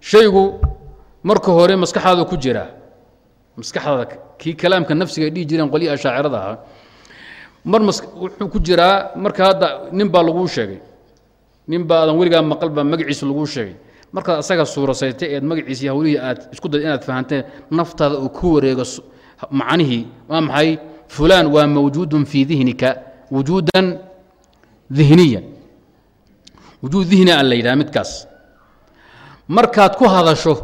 shaygu marka hore maskaxaada ku jira maskaxdaada kii kalaamka nafsiga ay dhihi jireen qolihii ashaacirada ahaa mar wuxuu ku jiraa marka hadda nin baa laguu sheegay nin baa aadan weligaa maqal baa magaciisa laguu sheegay. Markaad asaga suurasaytay eed magaciisa iyo hawlihii aad isku day inaad fahanteen naftaada uu ku wareego macnihii waa maxay? Fulaan waa mawjuudun fii dihnika wujuudan dihniyan wujuud dihni a la yidhaha midkaas. Markaad ku hadasho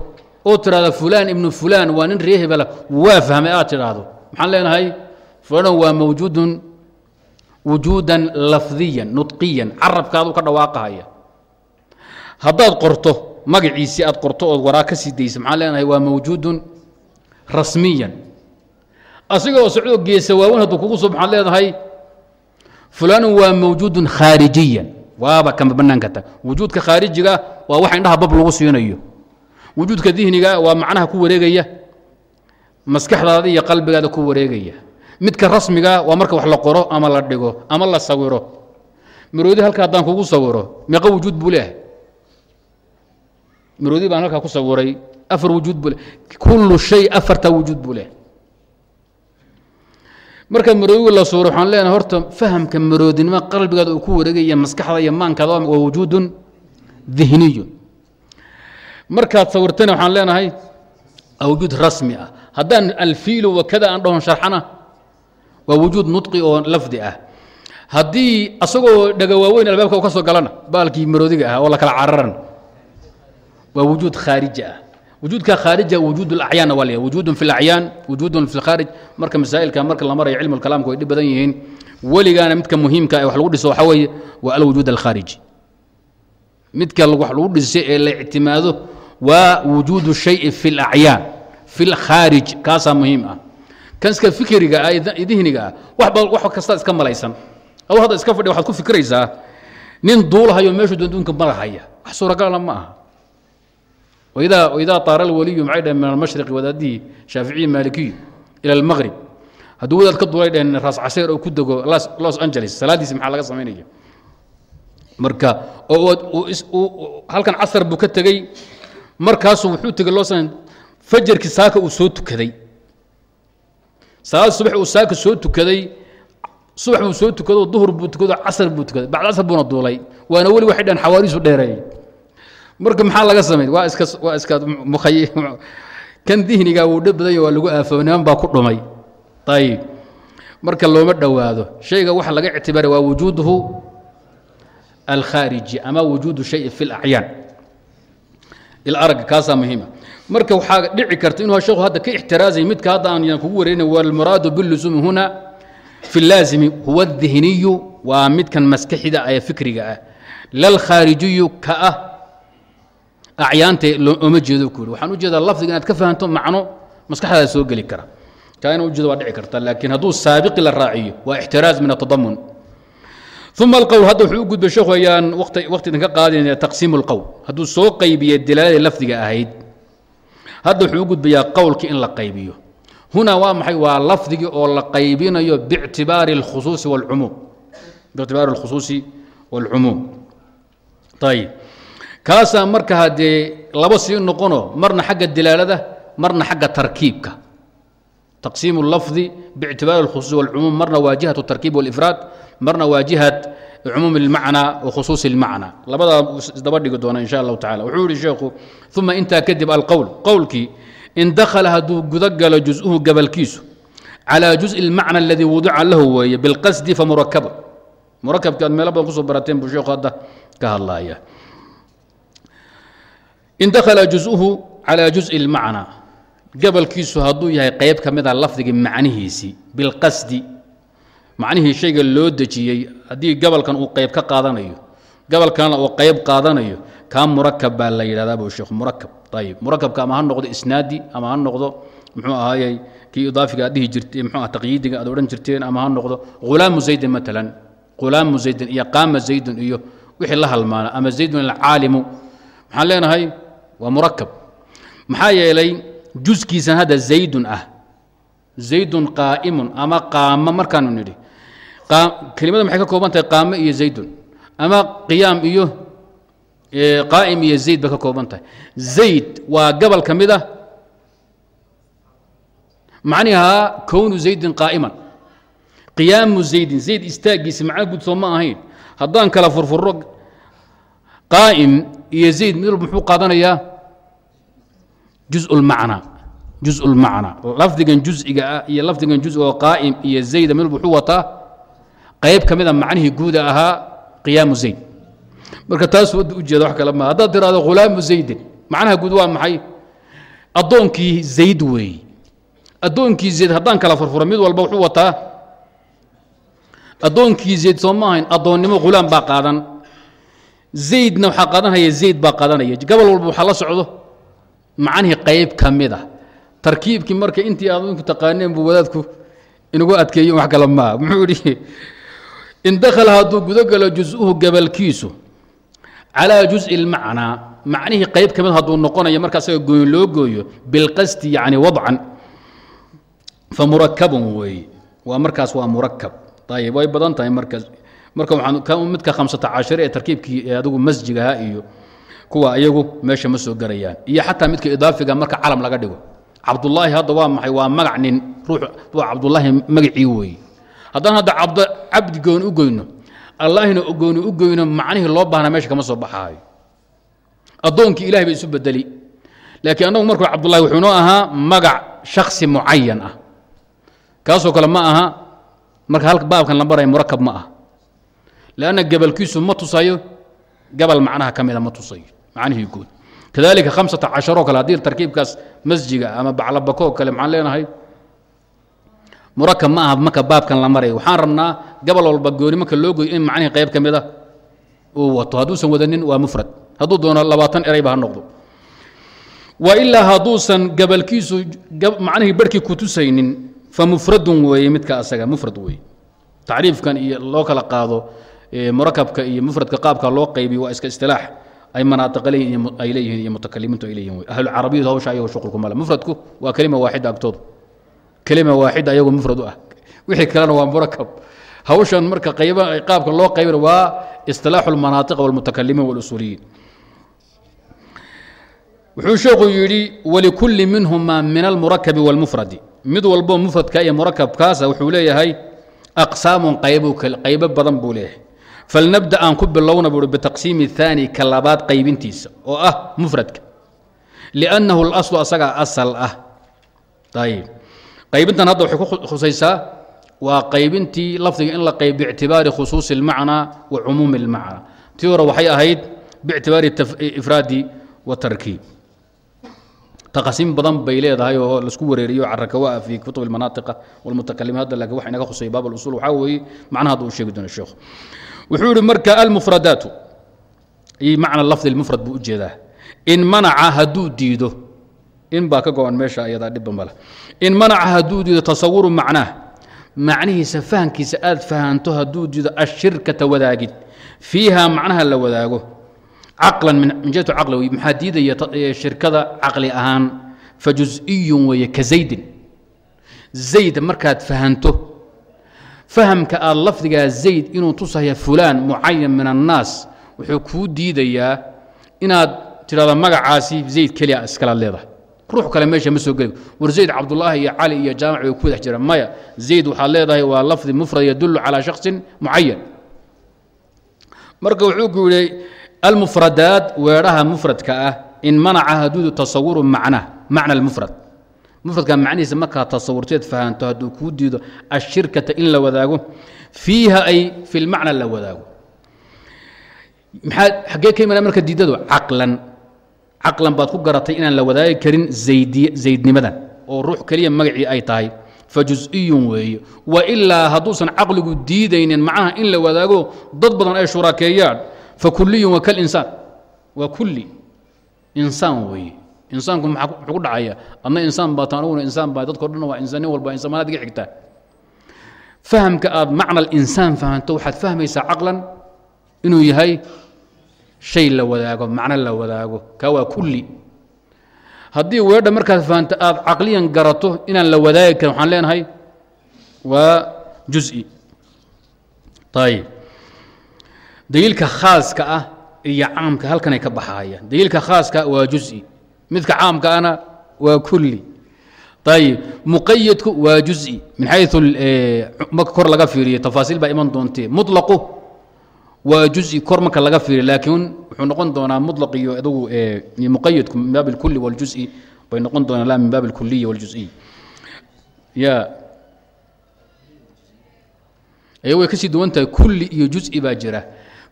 oo tidhahda fulaan ibnu fulaan waa nin ree hebela waa fahmay aad tidhaahdo. Maxaan leenahay? Fulaan waa mawjuudun wujuudan lafdiyan nudqiyan carabkaadu ka dhawaaqahaya. Haddaad qorto magaciisii aad qorto ood waraa ka sii daysa maxaan leenahay? Waa mawjuudun rasmiyan. Asigoo socdoo geesa waawan hadduu kugu soo maxaad leedahay fulaanun waa mawjuudun khaarijiyan. Waaba kama bannaanka tag wujuudka khaarijiga waa wax indhaha bab lagu siinayo. Wujuudka dihniga waa macnaha ku wareegaya maskaxdaada iyo qalbigaada ku wareegaya midka rasmiga waa marka wax la qoro ama la dhigo ama la sawiro. Maroodi halka haddaan kugu sawiro meeqa wujuud buu leehay maroodi baan halkaa ku sawiray afar wujuud buu le kullu shay afarta wujuud buu leehay marka maroodi la suuro waxaan leenahay horta fahamka maroodinimo qalbigaada uu ku wareegaya maskaxda iyo maankaada waa wujuudun dihniyun. Markaad sawirtana waxaan leenahay wujuud rasmi ah. Haddaan alfiilu wakada aan dhahon sharxana waa wujuud nudqi oo lafdi ah. Haddii asagoo dhaga waaweyn albaabka ka soo galana baalkii maroodiga ah oo la cararan waa wujuud khaariji ah. Wujuudka khaarija wujuud alacyaanna waa leeyahay wujuudun fi alacyaan wujuudun fi lkhaarij marka masaa'ilka marka la marayo cilmu lkalaamka way dhib badan yihiin. Weligaana midka muhiimka wax lagu dhiso waxaa weeye waa alwujuud alkhaariji midka wax lagu dhisay ee la ictimaado waa wujuudu shayi fi lacyaan fi lkhaarij kaasaa muhiim ah kanska fikriga dihniga ah, ah wa kastaad iska malaysan. Ad hadda iska fadhi waad ku fikraysaa nin duulahayo meeshuu danduunka marahaya wax suuragala ma aha. Idaa aara waliyu maay dheen min almashriqi wadaadihii shaaficiyi maalikiyu ila almaqrib hadduu wadaad ka duulay dheen raas caseer oo ku dego los angeles salaadiisi maxaa laga samaynaya marka halkan casar buu ka tegey markaasuu wuxuu tegey fajarkii saaka uu soo tukaday salaad subax uu saaka soo tukaday subax buu soo tukado duhur buu tukado casar buu tukaday. Bacd casar buuna duulay. Waana weli waxay dhahan xawaariisu dheereeyey marka maxaa laga samay waa iska waa iska mukhay kan dihniga wuu dhib badan waa lagu aafo niman baa ku dhumay. Ayib marka looma dhowaado. Shayga waxa laga ictibaara waa wujuuduhu alkhaariji ama wujuudu shayi fi lacyaan ilarag kaasaa muhiima marka waxaa dhici karta inuu sheekhu hadda ka ixtiraazay midka hadda aan yaan kugu wareynay walmuraadu bilusumi huna fi laazimi huwa adihniyu waa midkan maskaxida ee fikriga ah. Lalkhaarijiyu ka ah acyaanta looma jeedo ku yidhi. Waxaan u jeedaa lafdiga inaad ka fahanto macno maskaxdaada soo geli kara. Kaa ina ujeedo waa dhici karta laakiin hadduu saabiqi la raaciyo waa ixtiraaz min atadamun uma alqowl hadda wuxuu u gudbay sheekhu ayaan waqti waqti idinka qaadinaya taqsiimu alqowl hadduu soo qaybiye dilaaladii lafdiga ahayd hadda wuxuu u gudbayaa qowlkii in la qaybiyo. Hunaa waa maxay? Waa lafdigii oo la qaybinayo biictibaari alkhusuusi walcumuum. Biictibaari alkhusuusi walcumuum. Ayib kaasaa marka haddee laba sii noqono marna xagga dilaalada marna xagga tarkiibka. Taqsiimu lafdi biictibaari alkhusuusi walcumuum marna waa jihatu tarkiib walifraad marna waa jihat cumuum اlmacnaa wa khusuusi اlmacnaa labadaa isdaba dhigi doona in sha allahu tacala wuxuu yihi sheekhu uma intaa kadib alqowl qowlkii in dakhala hadduu guda galo juز'uhu gabalkiisu calى juزءi اlmacna aladii wudica lahu weeye bilqasdi famurakaba murakabki aad meelo badan kusoo barateen buu sheekhu hadda ka hadlaya in dakhala juز'uhu calى juزءi اlmacnaa gabalkiisu hadduu yahay qayb ka mida lafdigii macnihiisii bilqasdi macnihii shayga loo dejiyey haddii gabalkan uu qayb ka qaadanayo gabalkanna uu qayb qaadanayo kaa murakab baa la yidhahdaa buu sheekhu murakab ayib murakabka ha noqdo isnaadi ama ha noqdo muxuu ahaayey kii idaafiga aad dhihi jirtee muxuu ah taqyiidiga aad odhan jirteen ama ha noqdo ghulaamu zaydin matalan ghulaamu zaydin iyo qaama zaydun iyo wixii la halmaana ama zaydun alcaalimu. Maxaan leenahay waa murakab maxaa yeelay juskiisan hadda zaydun ah zaydun qaa'imun ama qaama markaanu nidhi kelimada maxay ka kooban tahay qaamo iyo zaydun? Ama qiyaam iyo e, qaa'im iyo zayd bay ka kooban tahay. Zayd waa gabal ka mid ah a macnihaa kownu zaydin qaa'iman. Qiyaamu zaydin zayd istaaggiisa macna guud soo ma ahayn. Haddaan kala furfurro qaa'im iyo zayd mid walba muxuu qaadanayaa jusulmacnaa jusulmacnaa lafdigan jusiga ah iyo lafdigan jus oo qaa'im iyo zayda mid walba wuxuu wataa? Qayb ka mida macnihii guuda ahaa qiyaamu zayd. Marka taasuu ujeeda wax kale maa haddaad tirahdo khulaamu zaydin macnaha guud waa maxay? Addoonkii zayd weeye addoonkii zayd haddaan kala furfuro mid walba wuxuu wataa addoonkii zayd soo ma addoonnimo khulaam baa qaadan. Zaydna waxaa qaadanaya zayd baa qaadanaya. Gobol walba waxaa la socdo macnihii qayb ka mid a tarkiibkii marka intii aad inku taqaaneen buu wadaadku inagu adkeeyo wax kale maa muxuu idhi in dakhala hadduu gudo galo juز'uhu gabalkiisu calىa juزءi اlmacnaa macnihii qayb ka mid hadduu noqonayo marka asaga gooyin loo gooyo bilqasdi yacni wadcan famurakabun weeye waa markaas waa murakab ayib way badan tahay marka marka waxaan midka khamsata cashare ee tarkiibkii ee adigu masjigaha iyo kuwa iyagu meesha ma soo garayaan iyo xataa midka idaafiga marka calam laga dhigo cabdulaahi hadda waa maxay waa magac nin ruux waa cabdulaahi magacii weeye haddaan hadda cabd cabdi gooni u goyno allaahina gooni u goyno macnihii loo baahnaa meesha kama soo baxaayo. Addoonkii ilahay bay isu bedeli. Laakiin annagu markuu cabdullahi wuxuu noo ahaa magac shaksi mucayan ah. Kaasoo kale ma aha marka halka baabkan la baraya murakab ma ah lanna gabalkiisu ma tusayo gabal macnaha ka mida ma tusayo macnihii guud kadalika hamsata casharoo kale haddii tarkiibkaas masjiga ama baclabakoo kale maxaan leenahay murakab ma aha marka baabkan la maraya waxaan rabnaa gabal walba gooni marka loo goyo in macnihii qayb ka mida uu wato. Hadduusan wadanin waa mufrad. Hadduu doono labaatan erayba ha noqdo. Wa ilaa hadduusan gabalkiisu macnihii barhkii ku tusaynin famufradun weeye midka asaga mufrad weeye. Tacriifkan iyo loo kala qaado murakabka iyo mufradka qaabka loo qaybiyo waa iska istilaax. Ay manaatiq ay leeyihiin iyo mutakalimiintu ay leeyihiin ahlucarabiyadu hawsha ayago shuqulku male mufradku waa kelima waaxida agtoodu kelima waaxida ayagoo mufrad u ah wixii kalena waa murakab hawshan marka qayba qaabka loo qaybin waa istilaaxu lmanaatiq walmutakalimiin walusuuliyiin wuxuu sheekhu yidhi walikulli minhuma min almurakabi wاlmufradi mid walbo mufradka iyo murakabkaasa wuxuu leeyahay aqsaamun qaybo qaybo badan buu leeyahay falnabda aan ku bilowna buui bitaqsiimi اthaani ka labaad qaybintiisa oo ah mufradka liannahu اlaslu asagaa asal ah ayib qaybintan hadda waxay ku khusaysaa waa qaybintii lafdiga in la qayb biictibaari khusuusi اlmacnaa wa cumuumi اlmacnaa tii hore waxay ahayd biictibaari ifraadi wa tarkiib taqasiim badan bay leedahay oo laisku wareeriyo carakawa fi kutub اlmanaatiqa wاlmutakalimiin hadda laakiin wax inaga khusay baab اlusul waxaa weeye macnaha hadda uu sheegi doono sheekhu wuxuu yihi marka almufradaatu i macna lafdi lmufrad buu ujeedaa in manaca hadduu diido in baa ka go-an meesha ayadaa dhibba male in manaca hadduu diido tasawuru macnaah macnihiisa fahamkiisa aad fahanto hadduu diido ashirkata wadaagid fiiha macnaha la wadaago. Caqlan min jihatu caqli wey maxaa diidaya shirkada caqli ahaan fa jus-iyun weeye ka zaydin. Zayd markaad fahanto fahamka aad lafdigaa zayd inuu tusaya fulaan mucayan min annaas wuxuu kuu diidayaa inaad tidhahdo magacaasi zayd keliya iskalaad leedahay ruux kale meesha ma soo geli war zayd cabdulaahi iyo cali iyo jaamac bay ku wadax jiraan. Maya zayd waxaad leedahay waa lafdi mufrad yadullu calaa shaksin mucayan marka wuxuu ku yihi almufradaat weedhaha mufradka ah in manaca haduudu tasawuru macna macna almufrad. Mufradka macnihiisa markaa tasawurteed fahanto hadduu kuu diido ashirkata in la wadaago fiiha ay fi lmacna la wadaago. Maxaa xaggee ka imanaya marka diidadu? Caqlan caqlan baad ku garatay inaan la wadaagi karin zaydnimadan oo ruux keliya magacii ay tahay. Fa jus-iyun weeye. Wa ilaa hadduusan caqligu diidaynin macnaha in la wadaago dad badan ay shuraakeeyaan. Fa kulliyun waa kalinsaan waa kulli insaan weeye. Insaanku muxuu ku dhacaya? Adna insaan baa taan aniguna insaan baa dadko dhan waa insaan nin walba insaan maanaad iga xigtaa fahamka aad macna alinsaan fahanto waxaad fahmaysaa caqlan inuu yahay shay la wadaago macno la wadaago kaa waa kulli haddii weedha markaad fahanto aad caqliyan garato inaan la wadaagi karin waxaan leenahay waa juز'i ayib daliilka khaaska ah iyo caamka halkanay ka baxaayaan daliilka khaaska waa juز'i midka caamkaana waa kulli ayib muqayadku waa juز'i min xayu marka kor laga fiiriyo tafaasiil baa iman doontee muطlaqu waa juز'i kor marka laga fiiriyo laakiin wuxuu noqon doonaa muطlaq iyo adugu muqayadku min baab اlkuli wاljuز'i bay noqon doonaa la min baab اlkuliya wاljuز'iy ya way kasii duwan tahay kulli iyo juز'i baa jira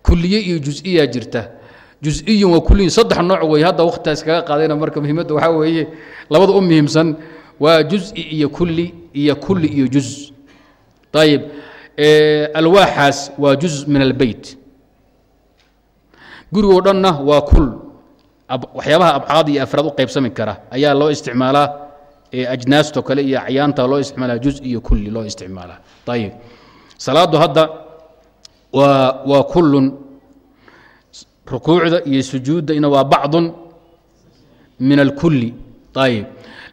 kuliye iyo juز'iyaa jirta juز'iyun waa kuliyin saddex nooc wey hadda waktaas kaga qaadayna marka muhiimadda waxaa weeye labada u muhiimsan waa juز'i iyo kulli iyo kulli iyo juز ayib alwaaxaas waa juز min albeyt gurigoo dhanna waa kul. Waxyaabaha abcaad iyo afraad u qaybsami kara ayaa loo isticmaalaa ajnaasto kale iyo acyaanta loo isticmaalaa juز iyo kulli loo isticmaalaa. Ayib salaadu hadda waa kullun. Rukuucda iyo sujuuddana waa bacdun min alkulli ayib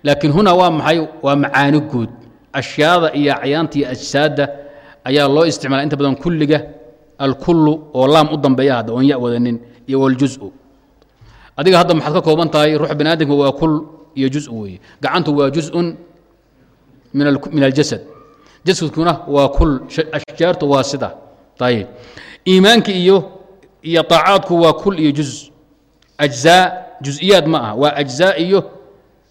laakiin huna waa maxay waa macaani guud. Ashyaada iyo acyaanta iyo ajsaadda ayaa loo isticmaala inta badan kulliga alkullu oo laam u dambeeya hadda oon ya wadanin iyo waljuزu adiga hadda maxaad ka kooban tahay ruux bani aadamka waa kul iyo juزu weeye gacantu waa juزun min aljasad jasadkuna waa kul ashjaartu waa sida ayib iimaanka iyo iyo طaacaadku waa kul iyo juز ajzaa juز'iyaad ma aha waa ajzaa iyo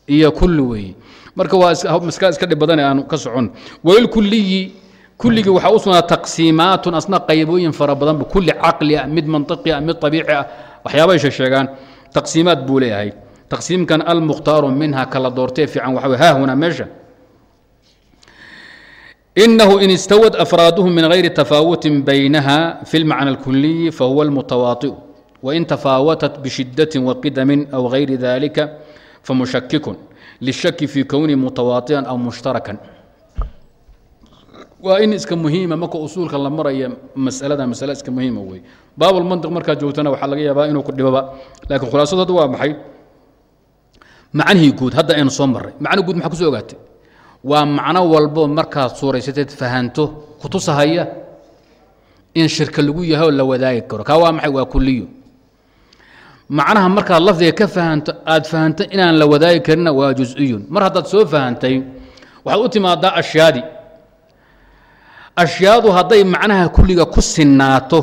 iyo kulli weeye marka waa maska iska dhib badane aan ka socon walilkuliyi kulligi waxaa u sugnaa taqsiimaatun asna qaybooyin fara badan kulli caqli ah mid manطiqi ah mid abiici ah waxyaabay sheegsheegaan taqsiimaad buu leeyahay. Taqsiimkan almukhtaaru minha kala doortee fiican waxa haa huna meesha. Inahu in istawad afraaduhu min hayri tafaawutin baynaha fi lmacna اlkuliyi fahuwa almutawaaiu wain tafaawatat bishiddatin waqidamin aw hayri dalika famushakikun lishaki fii kownihi mutawaaian aw mushtarakan waa in iska muhiima marka usuulka la maraya masalada masale iska muhiima wey baabulmantiq markaad joogtana waxaa laga yaabaa inuu ku dhibaba laakiin khulaasadu waa maxay? Macnihii guud hadda aynu soo marray. Macno guud maxaa ku soo ogaatay? Waa macno walbo markaad suuraysateed fahanto kutusahaya in shirka lagu yahay oo la wadaagi karo. Kaa waa maxay? Waa kuliyo macnaha markaad lafdiga ka fahanto aad fahanto inaan la wadaagi karina waa jus-iyun mar haddaad soo fahantay waxaad u timaadaa ashyaadii ashyaadu hadday macnaha kulliga ku sinaato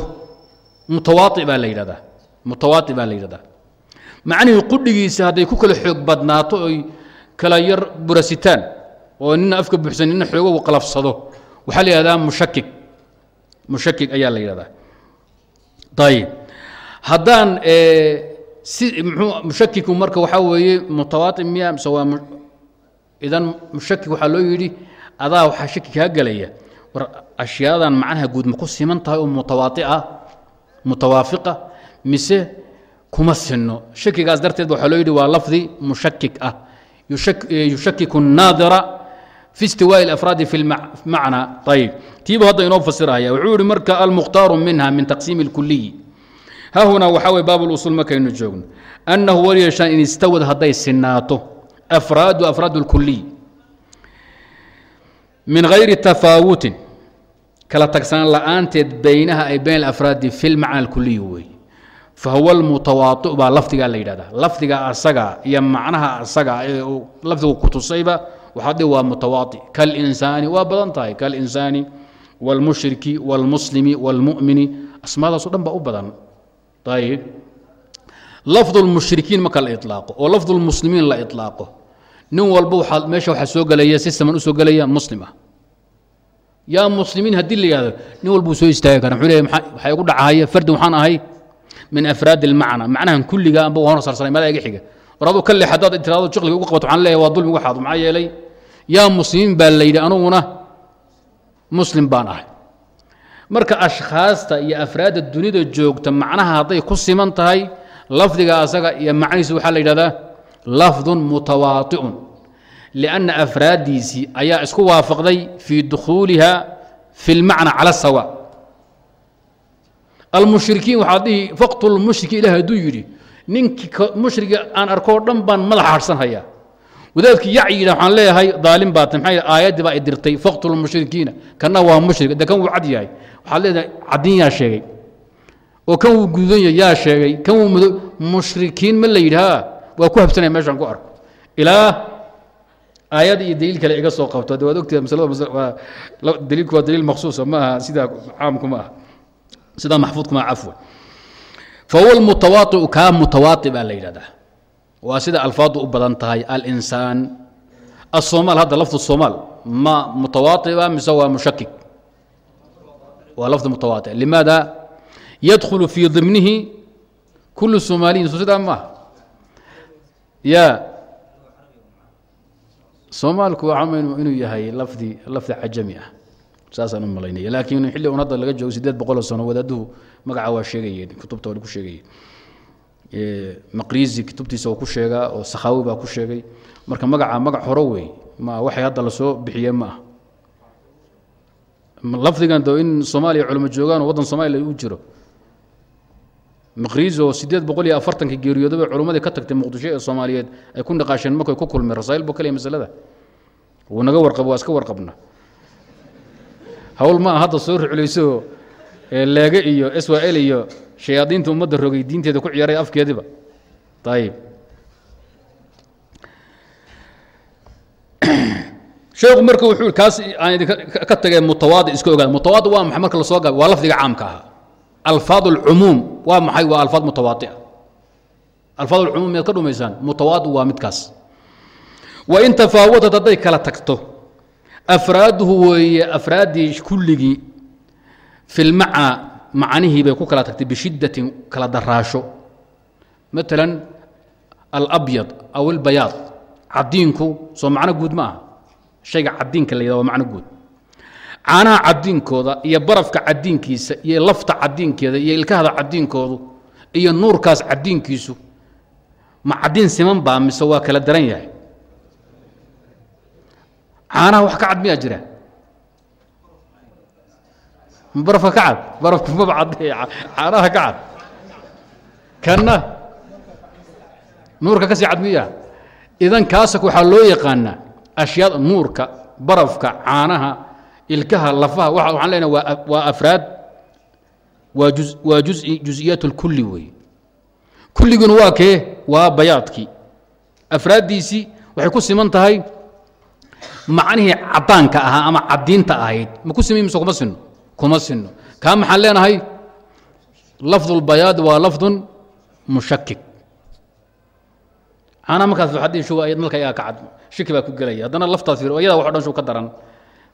mutawaai baa la yidhahdaa mutawaai baa la yidhahdaa. Macnihii qudhigiisa hadday ku kala xoog badnaato oy kala yar burasitaan oo nina afka buuxsan nina xoogogu qalafsado waxaa la yidhahdaa mushakik mushakik ayaa la yidhahdaa. Ayib haddaan si mxuu mushakiku marka waxaa weeye mutawaai miya mise waa idan mushakik waxaa loo yidhi adaa waxaa shaki kaa gelaya war ashyaadan macnaha guud ma ku siman tahay oo mutawaaia mutawaafiqa mise kuma sinno shakigaas darteed waxaa loo yidhi waa lafdi mushakik ah yushakiku الnaadira fi istiwaaءi اlafraadi fi macna ayib tiibu hadda inoo fasiraya wuxuu yihi marka almukhtaaru minha min taqsiimi اlkuliyi ha hunaa waxaa weye baab اlusul markaynu joogno annahu waliyeeshaan in istawad hadday sinaato afraadu afraad اlkuliy min hayri tafaawutin kala tagsanaan la'aanteed baynaha ay bayn alafraadi fi lmacna alkuliyi weeye fahuwa almutawaaiu baa lafdigaa la yidhahdaa lafdiga asaga iyo macnaha asaga ee uu lafdigu ku tusayba waxaa dhihi waa mutawaai kalinsaani waa badan tahay kalinsaani wاlmushriki wاlmuslimi wاlmumini asmaadaaso dhan baa u badan ayib lafdu lmushrikiin marka la ilaaqo oo lafdu lmuslimiin la ilaaqo nin walba waxaa meesha waxaa soo gelaya si saman u soo gelaya muslim ah yaa muslimiin haddii la yihahdo nin walbuu soo istaagi kara muxuu leeyahy waxaa igu dhacahaya fardi waxaan ahay min afraad ilmacna macnahan kulliga anba hor sarsanay iga xiga. War aduu haddaad tiraado jiqliga ugu qabato waxaan leeyahay waa dulmi ugu xaado maxaa yeelay? Yaa muslimiin baa la yidhi anuguna muslim baan ahay. Marka ashkhaasta iyo afraadda dunida joogta macnaha hadday ku siman tahay lafdiga asaga iyo macnihiisa waxaa la yidhahdaa lafdun mutawaaiun lianna afraaddiisii ayaa isku waafaqday fii dukhuuliha fi lmacna cala sawa almushrikiin waxaa dhihi faqtulmushriki ilah hadduu yidhi ninkii mushriga aan arkoo dhan baan madaxa harhsan hayaa wadaadkii yac waxaan leeyahay daalim baa ta maxaa aayaddii baa i dirtay faqtulmushrikiina kanna waa mushrik de kan wuu cad yahay waxaad leedahay caddin yaa sheegay oo kan wuu guudan yahay yaa sheegay kan wuu mado mushrikiin ma la yidhaha waa ku habsanaya meeshaan ku arko ilaa aayad iyo daliil kale iga soo qabto. Waad ogtahay masalada daliilku waa daliil maksuusa ma aha sidaa caamku ma aha. Sidaa maxfuudku ma cafwan fahuwa almutawaaiu kaa mutawaai baa la yidhahdaa. Waa sida alfaadu u badan tahay alinsaan. Asomaal hadda lafdu somaal ma mutawaaiba mise waa mushakik waa lafdu mutawaai limaada? Yadkhulu fii dimnihi kulu somaaliyin so sidaa maaha ya soomaalku waxamaynu inuu yahay lafdi lafdi cajami ah. Saasaan u malaynaya. Laakiin xilli un hadda laga joogo sideed boqoloo sano wadaaduhu magaca waa sheegayeen kutubta ku sheegayeen maqrizi kutubtiisa ku sheegaa oo sakhaawi baa ku sheegay. Marka magaca magac hore wey ma waxay hadda la soo bixiye ma ah lafdigan do in soomaaliya culamo joogaan oo waddan soomaliya u jiro maqrizi oo sideed boqol iyo afartankii geeriyoodaba culummadii ka tagtay muqdisho ee soomaaliyeed ay ku niqaasheen markay ku kulmeen rasaa'il buu kaliya masalada. Wuu naga warqabo waa iska warqabna. Hawl ma a hadda soo ruclayso leege iyo swal iyo shayaadiinta ummadda rogay diinteeda ku ciyaaray afkeediba. Ayib sheekhu marka wuxuu kaas aan idinka ka tageen mutawaadi iska ogaada mutawaadi waa maxay marka la soo gaabay waa lafdiga caamka ahaa alfaad alcumuum waa maxay? Waa alfaad mutawaaia alfaad alcumuum miyaad ka dhumaysaan? Mutawaadi waa midkaas. Wa in tafaawatat hadday kala tagto afraaduhu weeye afraaddii kulligii fi lmacna macnihii bay ku kala tagtay bishiddatin kala daraasho. Maalan alabyad aw albayaad cadiinku soo macno guud ma aha. Shayga cadiinka la yahada waa macno guud caanaha cadiinkooda iyo barafka cadiinkiisa iyo lafta cadiinkeeda iyo ilkahda cadiinkoodu iyo nuurkaas cadiinkiisu ma cadiin siman baa mise waa kala daran yahay? Caanaha wax ka cad miyaa jira? Barafka ka cad? Barafku maba cad caanaha ka cad. Kanna? Nuurka ka cad miya idan kaasak waxaa loo yaqaanaa ashyaada nuurka barafka caanaha ilkaha lafaha waxaan leenahay waa waa afraad waa ju waa juzi juز'iyaat اlkuli weeye kulliguna waa kee waa bayaadkii afraaddiisii waxay ku siman tahay macnihii caddaanka ahaa ama caddiinta ahayd ma ku siman mise kuma sinno kuma sinno kaa maxaan leenahay lafظ اlbayaad waa lafظ mushakik caanaa markaas haddii shuba nalka ayaa ka cad shiki baa ku gelaya haddana laftaad fiir ayadaa wax o dhan shu ka daran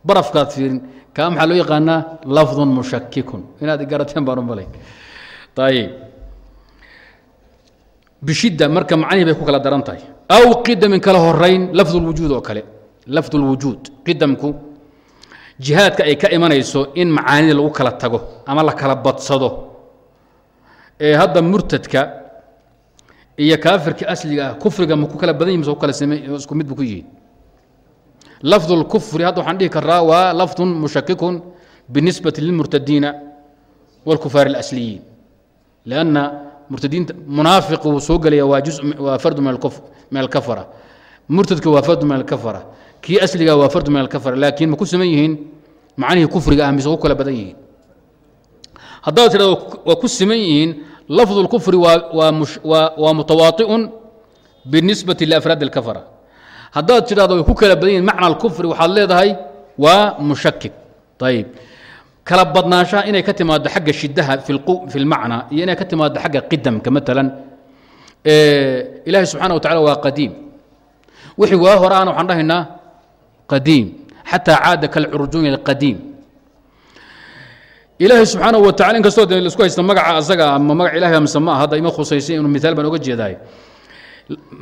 barafkaad fiirin kaa maxaa loo yaqaanaa lafdun mushakikun inaad garateen baan u malayn bishidda marka macnihii bay ku kala daran tahay. Aw qidamin kala horayn lafd oo kale. Lafd qidamku jihaadka ay ka imanayso in macaanida lagu kala tago ama la kala badsado. Ee hadda murtadka iyo kaafirka asliga ah kufriga ma ku kala badan yihi mise ku kala same isku mid bu ku yihiin lafd اlkufri hadda waxaan dhihi karaa waa lafdun mushakikun binisbati lilmurtadiina wاlkufaar اlasliyiin lanna murtadiinta munaafiq wuu soo gelaya waa ju waa fardu min min alkafara murtadka waa fardu min alkafara kii asliga waa fardu min alkafara laakiin ma ku saman yihiin macnihii kufriga ah mise ku kala badan yihiin haddaad tidhahdo waa ku siman yihiin lafظ اlkufri waa mutawaaiun binisbati liafraad اlkafara haddaad tidhahdo way ku kala badan yihiin macna alkufri waxaad leedahay waa mushakik ayb kala badnaanshaha inay ka timaado xagga shidaha fi lmacna iyo inay ka timaado xagga qidamka maalan ilaahay subxana wa tacala waa qadiim. Wixii waa hore ana waxaan dhahaynaa qadiim. Xataa caada kalcurjuuni اqadiim ilaahay subxaana wa tacala in de la isku haysta magaca asaga ama magac ilahay amse ma aha ima khusaysa inuu miaal baan oga jeedaay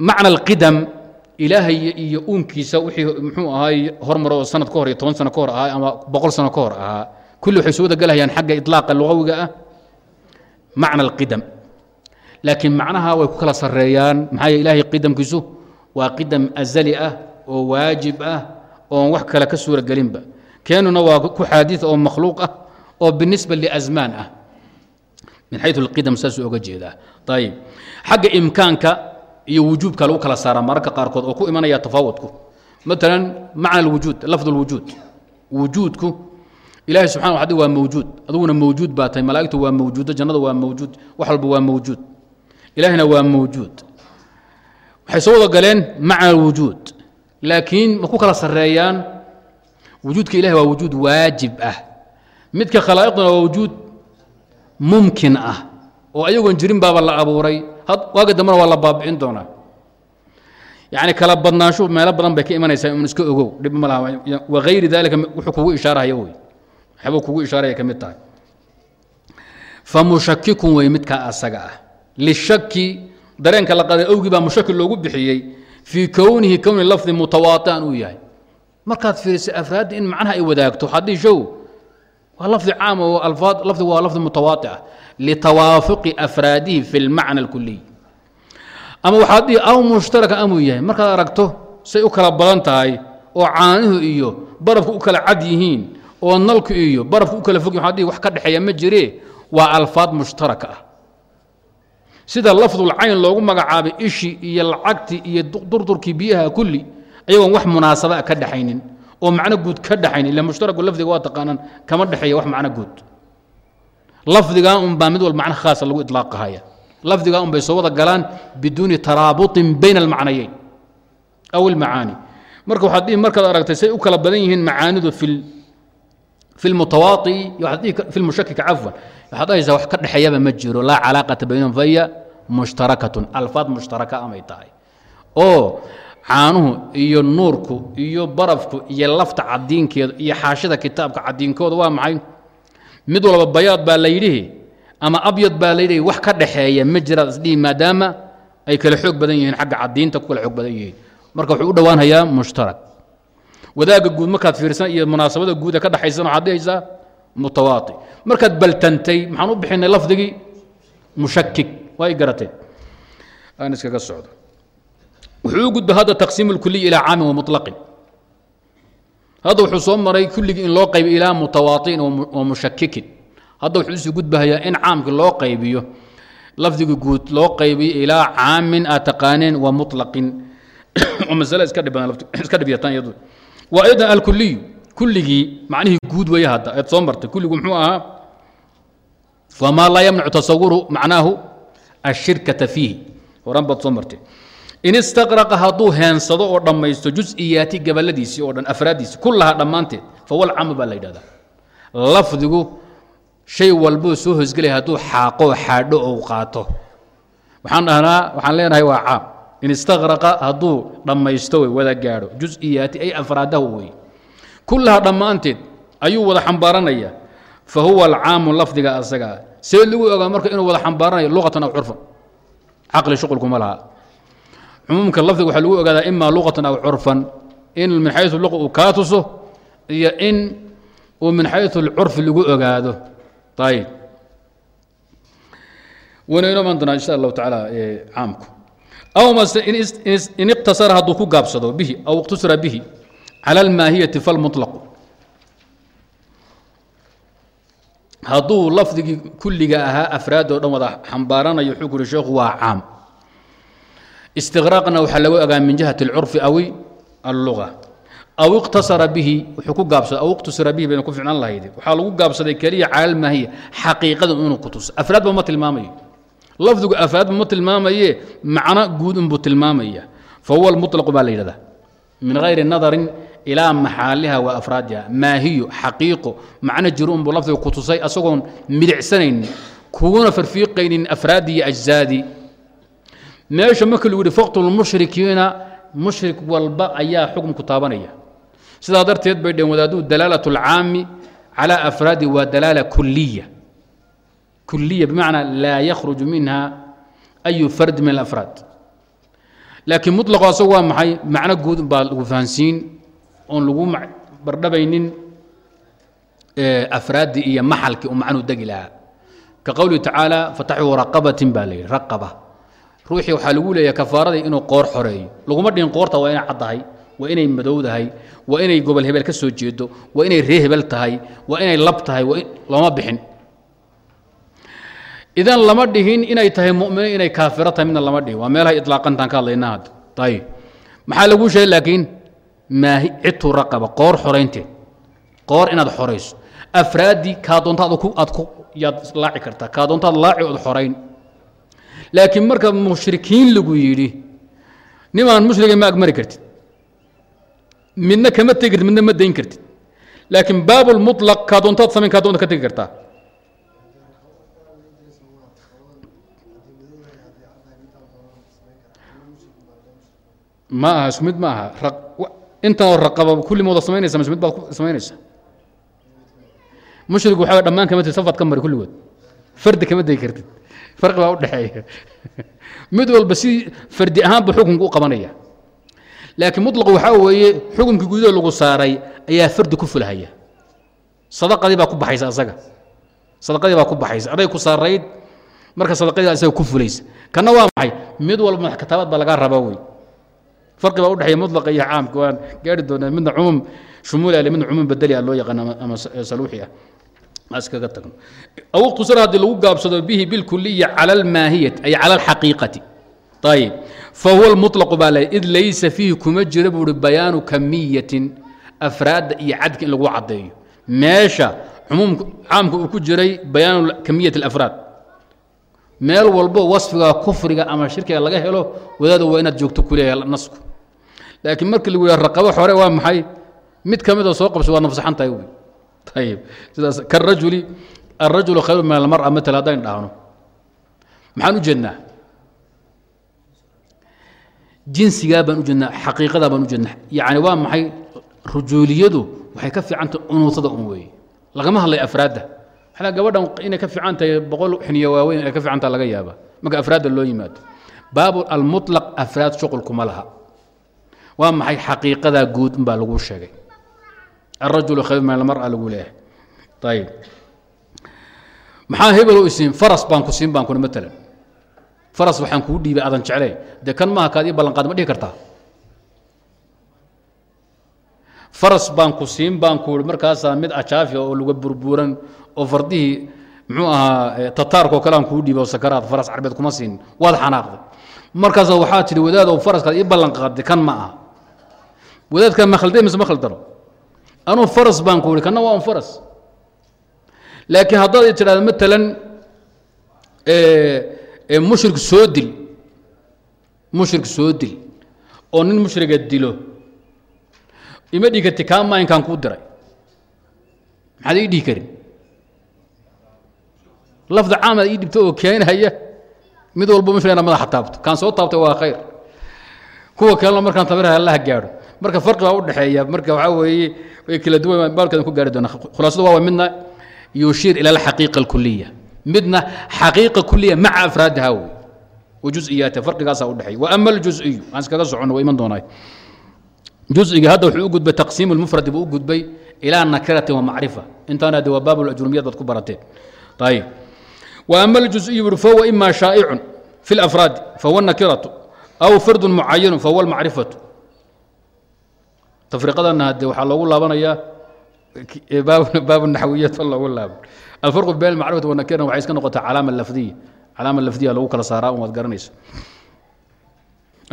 macna اlqidam ilaahay iyo uunkiisa wixii muxuu ahaay hormar oo sanad ka hor iyo toban sano ka hor ahaa ama boqol sano ka hor ahaa kulli waxay soo wadagelhayaan xagga iطlaaqa lugawiga ah macna alqidam laakiin macnaha way ku kala sarreeyaan maxaa yee ilahay qidamkiisu waa qidam azali ah oo waajib ah oon wax kale ka suura gelinba keenuna waa ku xaadiث oo makhluuq ah oo binisba liasmaan ah min xayu اlqidam saasuu oga jeedaa ayib xagga imkaanka iyo wujuubka lagu kala saaraa mararka qaarkood oo ku imanaya tafaawudku. Maalan macna wujuud lafd اlwujuud wujuudku ilahay subxana wa waa mawjuud. Aduguna mawjuud baa tahay malaa'igtu waa mawjuudo jannada waa mawjuud wax walba waa mawjuud. Ilaahina waa mawjuud. Waxay soo wada galeen macna alwujuud laakiin ma ku kala sareeyaan wujuudka ilahi waa wujuud waajib ah. Midka khalaa'iqduna waa wujuud mumkin ah oo ayagoon jirin baaba la abuuray waaga dambena waa la baabi'in doonaa. Yacni kala badnaanshu meelo badan bay ka imanaysaa un iska ogow. Dhib ma laha wagayri dalika wuxuu kugu ishaarahaya wey waxbuu kugu ishaaraya ka mid tahay. Famushakikun wey midkaa asaga ah. Lishaki dareenka la qaday awgii baa mushaki loogu bixiyey. Fii kownihi kowni lafdi mutawaaian uu yahay. Markaad fiirisay afraadda in macnaha ay wadaagto haddii lafdi caam lafdi waa lafdi mutawaati ah. Afraadihi fi lmacna alkuliy ama waxaad dhihi aw mushtaraka amuu yahay markaad aragto say u kala badan tahay oo caanihu iyo barafku u kala cad yihiin oo nalku iyo barafku u kala fog waxaad dhihi wax ka dhexeeya ma jiree waa alfaad mushtaraka ah. Sida lafdulcayn loogu magacaabay ishi iyo lacagti iyo durdurkii biyaha kulli ayagoon wax munaasabaa ka dhaxaynin oo macno guud ka dhaxayn ila mushtaraku lafdiga waa taqaanaan kama dhexeeya wax macno guud. Lafdigaa un baa mid wal macno khaasa lagu ilaaqahaya lafdigaa un bay soo wada galaan biduuni taraabuطin bayna almacnayeyn aw ilmacaani marka waxaad dhihi markaad aragtay say u kala badan yihiin macaanidu fi fi lmutawaai fi lmushakika cafwan. Waxaad dhahaysaa wax ka dhexeeyaba ma jiro laa calaaqata baynahum fahiya mushtarakatun alfaad mushtaraka amay tahay. Oo caanuhu iyo nuurku iyo barafku iyo lafta cadiinkeeda iyo xaashida kitaabka cadiinkooda waa maxay? Mid walba bayaad baa la yidhihi ama abyad baa la yidhihi wax ka dhaxeeya ma jiraad isdhihi maadaama ay kala xoog badan yihiin xagga cadiinta ku kala xoog badan yihiin. Marka wuxuu u dhowaanhayaa mushtarak. Wadaagga guud markaad fiirsan iyo munaasabada guuda ka dhexaysan waxaad dhihaysaa mutawaati. Markaad baltantay maxaan u bixinay lafdigii mushakik waa i garateen aan iskaga socdo wuxuu u gudba hadda taqsiim اlkuliy ilaa caamin wamulaqin hadda wuxuu soo maray kulligii in loo qaybiyo ilaa mutawaaطi'in wa mushakikin hadda wuxuu isu gudbahayaa in caamkii loo qaybiyo lafdigii guud loo qaybiyo ilaa caamin aad taqaaneen wa mulaqin oo masale iska dhibyatan iyadu. Wa aydan alkuliyu kulligii macnihii guud weeye hadda eed soo martay kulligu muxuu ahaa wamaa laa yamnacu tasawuru macnaahu ashirkata fiihi. Horan baad soo martay in istaqraqa hadduu heensado oo dhammaysto jusiyaati gabaladiisii oo dhan afraaddiisii kullaha dhammaanteed fawal baa la yidhahdaa. Lafdigu shay walboo soo hosgelaya hadduu xaaqoo xaadho ou qaato. Waxaan dhahnaa waxaan leenahay waa caam. In istaqraqa hadduu dhammaysto wey wada gaadho. Jusiyaati ay afraadahu wey kullaha dhammaanteed ayuu wada xambaaranaya. Fa huwa alcaamu lafdiga asagaa. See lagu ogaa marka inuu wada xambaaranayo luqatan aw curfan caqli shuqulkuma laha cumuumka lafdiga waxaa lagu ogaadaa imaa luqatan aw curfan in min xayu luqa uu kaa tuso iyo in uu min xayu lcurfi lagu ogaado. Ayib wayna inoo iman doonaa insha allahu tacaala caamku. Aw mase in iqtasara hadduu ku gaabsado bihi aw iqtusira bihi cala almaahiyati falmuطlaqu hadduu lafdigii kulliga ahaa afraad oo dhan wada xambaaranayo wuxuu sheekhu waa caam istiqraaqna waxaa lagu ogaa min jihati alcurfi awi alluga aw iqtasara bihi wuxuu ku gaabsaday aw iqtusira bihi bayna ku ficnaan lahayd. Waxaa lagu gaabsaday keliya cala almaahiya xaqiiqada inuu ku tuso. Afraadba ma tilmaamayo lafdigu afraadba ma tilmaamaye macno guud unbuu tilmaamaya. Fa huwa almuطlaqu baa la yidhahdaa. Min gayri nadarin ilaa maxaaliha wa afraadiha maahiyo xaqiiqo macno jiro unbuu lafdiga ku tusay asagoon midicsanaynin kuguna farfiiqaynin afraadii iyo ajzaadii meesha marka lagu yihi faqtulmushrikiina mushrik walba ayaa xukumku taabanaya sidaa darteed bay dheen wadaaduu dalaalat اlcaami calى afraadi waa dalaala kuliya kuliya bimacnaa laa yakhruju minha ayu fard min alafraad laakiin muطlaqo asagu waa maxay macno guud baa lagu fahansiin oon lagu bardhabaynin afraaddii iyo maxalkii uu macnuu degi lahaa ka qowlihi tacaala fataxuu raqabatin baa la yidhi raqaba ruuxii waxaa lagu leeyahay kafaaradii inuu qoor xoreeyo. Laguma dhihin qoorta waa inay caddahay waa inay madowdahay waa inay gobol hebel ka soo jeedo waa inay ree hebel tahay waa inay lab tahay looma bixin. Idan lama dhihin inay tahay mumino inay kaafiro tahay midna lama dhihin. Waa meelaha ilaaqantaan ka hadlaynaa hadda ayib maxaa laguu sheegay laakiin? Maahi cidtu raqaba qoor xoraynteed qoor inaad xorayso. Afraaddii kaa doonta aad ku yaad laaci kartaa kaa doontaad laaci ood xorayn laakiin marka mushrikiin lagu yidhi nimaan mushriga ma agmari kartid. Midna kama tegi kartid midna ma dayn kartid. Laakiin baabulmuطlaq kaa samayn kaa ka tegi kartaa. Ma aha isku mid ma aha. Intanoo raqaba kulli ma wada samaynaysa ma isku mid baad samaynaysa. Mushrigu waxaa dhammaan kama tegi safaad ka mari kulligood fardi kama degi kartid farqi baa u dhexeeya. Mid walba si fardi ahaanba xukunka u qabanaya. Laakiin muطlaqu waxaa weeye xukunkii gudaha lagu saaray ayaa fardi ku fulhaya. Sadaqadii baa ku baxaysa asaga. Sadaqadii baa ku baxaysa. Aday ku saarayd marka sadaqadii asaga ku fulaysa. Kana waa maxay? Mid walba madax kataabaad baa lagaa rabaa wey farqi baa u dhexeeya mutlaqa iyo caamka. Waan gaari doonaa midna cumuum shumuul ale midna cumuum bedeli ah loo yaqaan ama saluuxi ah iskaga tagno. Aw iqtusar haddii lagu gaabsado bihi bilkuliya cala almaahiyati ay cala alxaqiiqati ayib fahuwa almuطlaqu baa le id laysa fiihi kuma jira buu uhi bayaanu kamiyatin afraadda iyo cadka in lagu caddeeyo. Meesha cumuumka caamka uu ku jiray bayaanu kamiyat alafraad. Meel walbo wasfiga kufriga ama shirkiga laga helo wadaada waa inaad joogto kuleeyahay nasku. Laakiin markii lagu yaha raqabo xore waa maxay? Mid ka mida soo qabso waa nafsaxan wey ayib sidaas karajuli alrajulu khayru min almara matal haddaynu dhahno maxaan u jeednaa jinsigaa baan u jeednaa xaqiiqadaa baan u jeednaa yacni waa maxay rujuuliyadu waxay ka fiicantah unuusada un weeye lagama hadlay afraadda waxaa gabadhan inay ka fiican tahay boqol xiniyo waaweyn inay ka fiican taha laga yaaba marka afraadda loo yimaado baabu almuطlaq afraad shuqulkuma laha waa maxay xaqiiqadaa guud unbaa lagu sheegay arajul khayr min almara lagu leeyahay ayib maxaa hebel isiin aras baan ku siin baan kuna maalan aras waxaan kuu dhiibay aadan jeclayn dee kan maaha kaad ballanqaad ma dhihi kartaa aras baan ku siin baan kuui markaasaa mid ajaafi oo laga burburan oo fardihii muxuu ahaa tataarko kale kuu dhiibay oo sakaraad aras carbeed kuma siin waad xanaaqday markaasa waxaa tidhi wadaad oo faraskaad ii ballanqaadday kan ma ah wadaadkaa ma mise ma khaldaro anuu faras baan ku ihi kanna waa un faras. Laakiin haddaad i tidhahdo maalan mushrik soo dil mushrik soo dil oo nin mushriga dilo ima dhihi karti kaa maayinkaan kuu diray. Maxaad ii dhihi karin? Lafda caamad ii dhibto oo keenhaya mid walba mushrigana madaxa taabto. Kaan soo taabtay waa khayr. Kuwa kalena markaan tabiraha allaha gaadho marka farqi baa u dhexeeya. Marka waxaa weeye way kala duwan baalkeedan ku gaari doonaa. Khulaasadu waa midna yushiir ila alxaqiiqa alkuliya midna xaqiiqa kuliya maca afraadiha wey wajuziyaata farqigaasaa u dhexeeya. Wa ama aljuziyu aan iskaga soconno waa iman doonaa juzigii hadda wuxuu u gudbay taqsiimu lmufradi buu u gudbay ilaa nakiratin wa macrifa. Intaana de waa baab ajrumiyad baad ku barateen. Ayib wa ama aljuziyu buri fahuwa ima shaa'icun fi lafraadi fahuwa nakiratu aw fardu mucayanu fahuwa almacrifatu tafriqadana hadde waxaa loogu laabanayaa baabu naxwiyat loogu laaban alfarqu bayn almacrifati wanakirana waxay iska noqotaa calaama lafdiya calaama lafdiya lagu kala saaraa waad garanaysa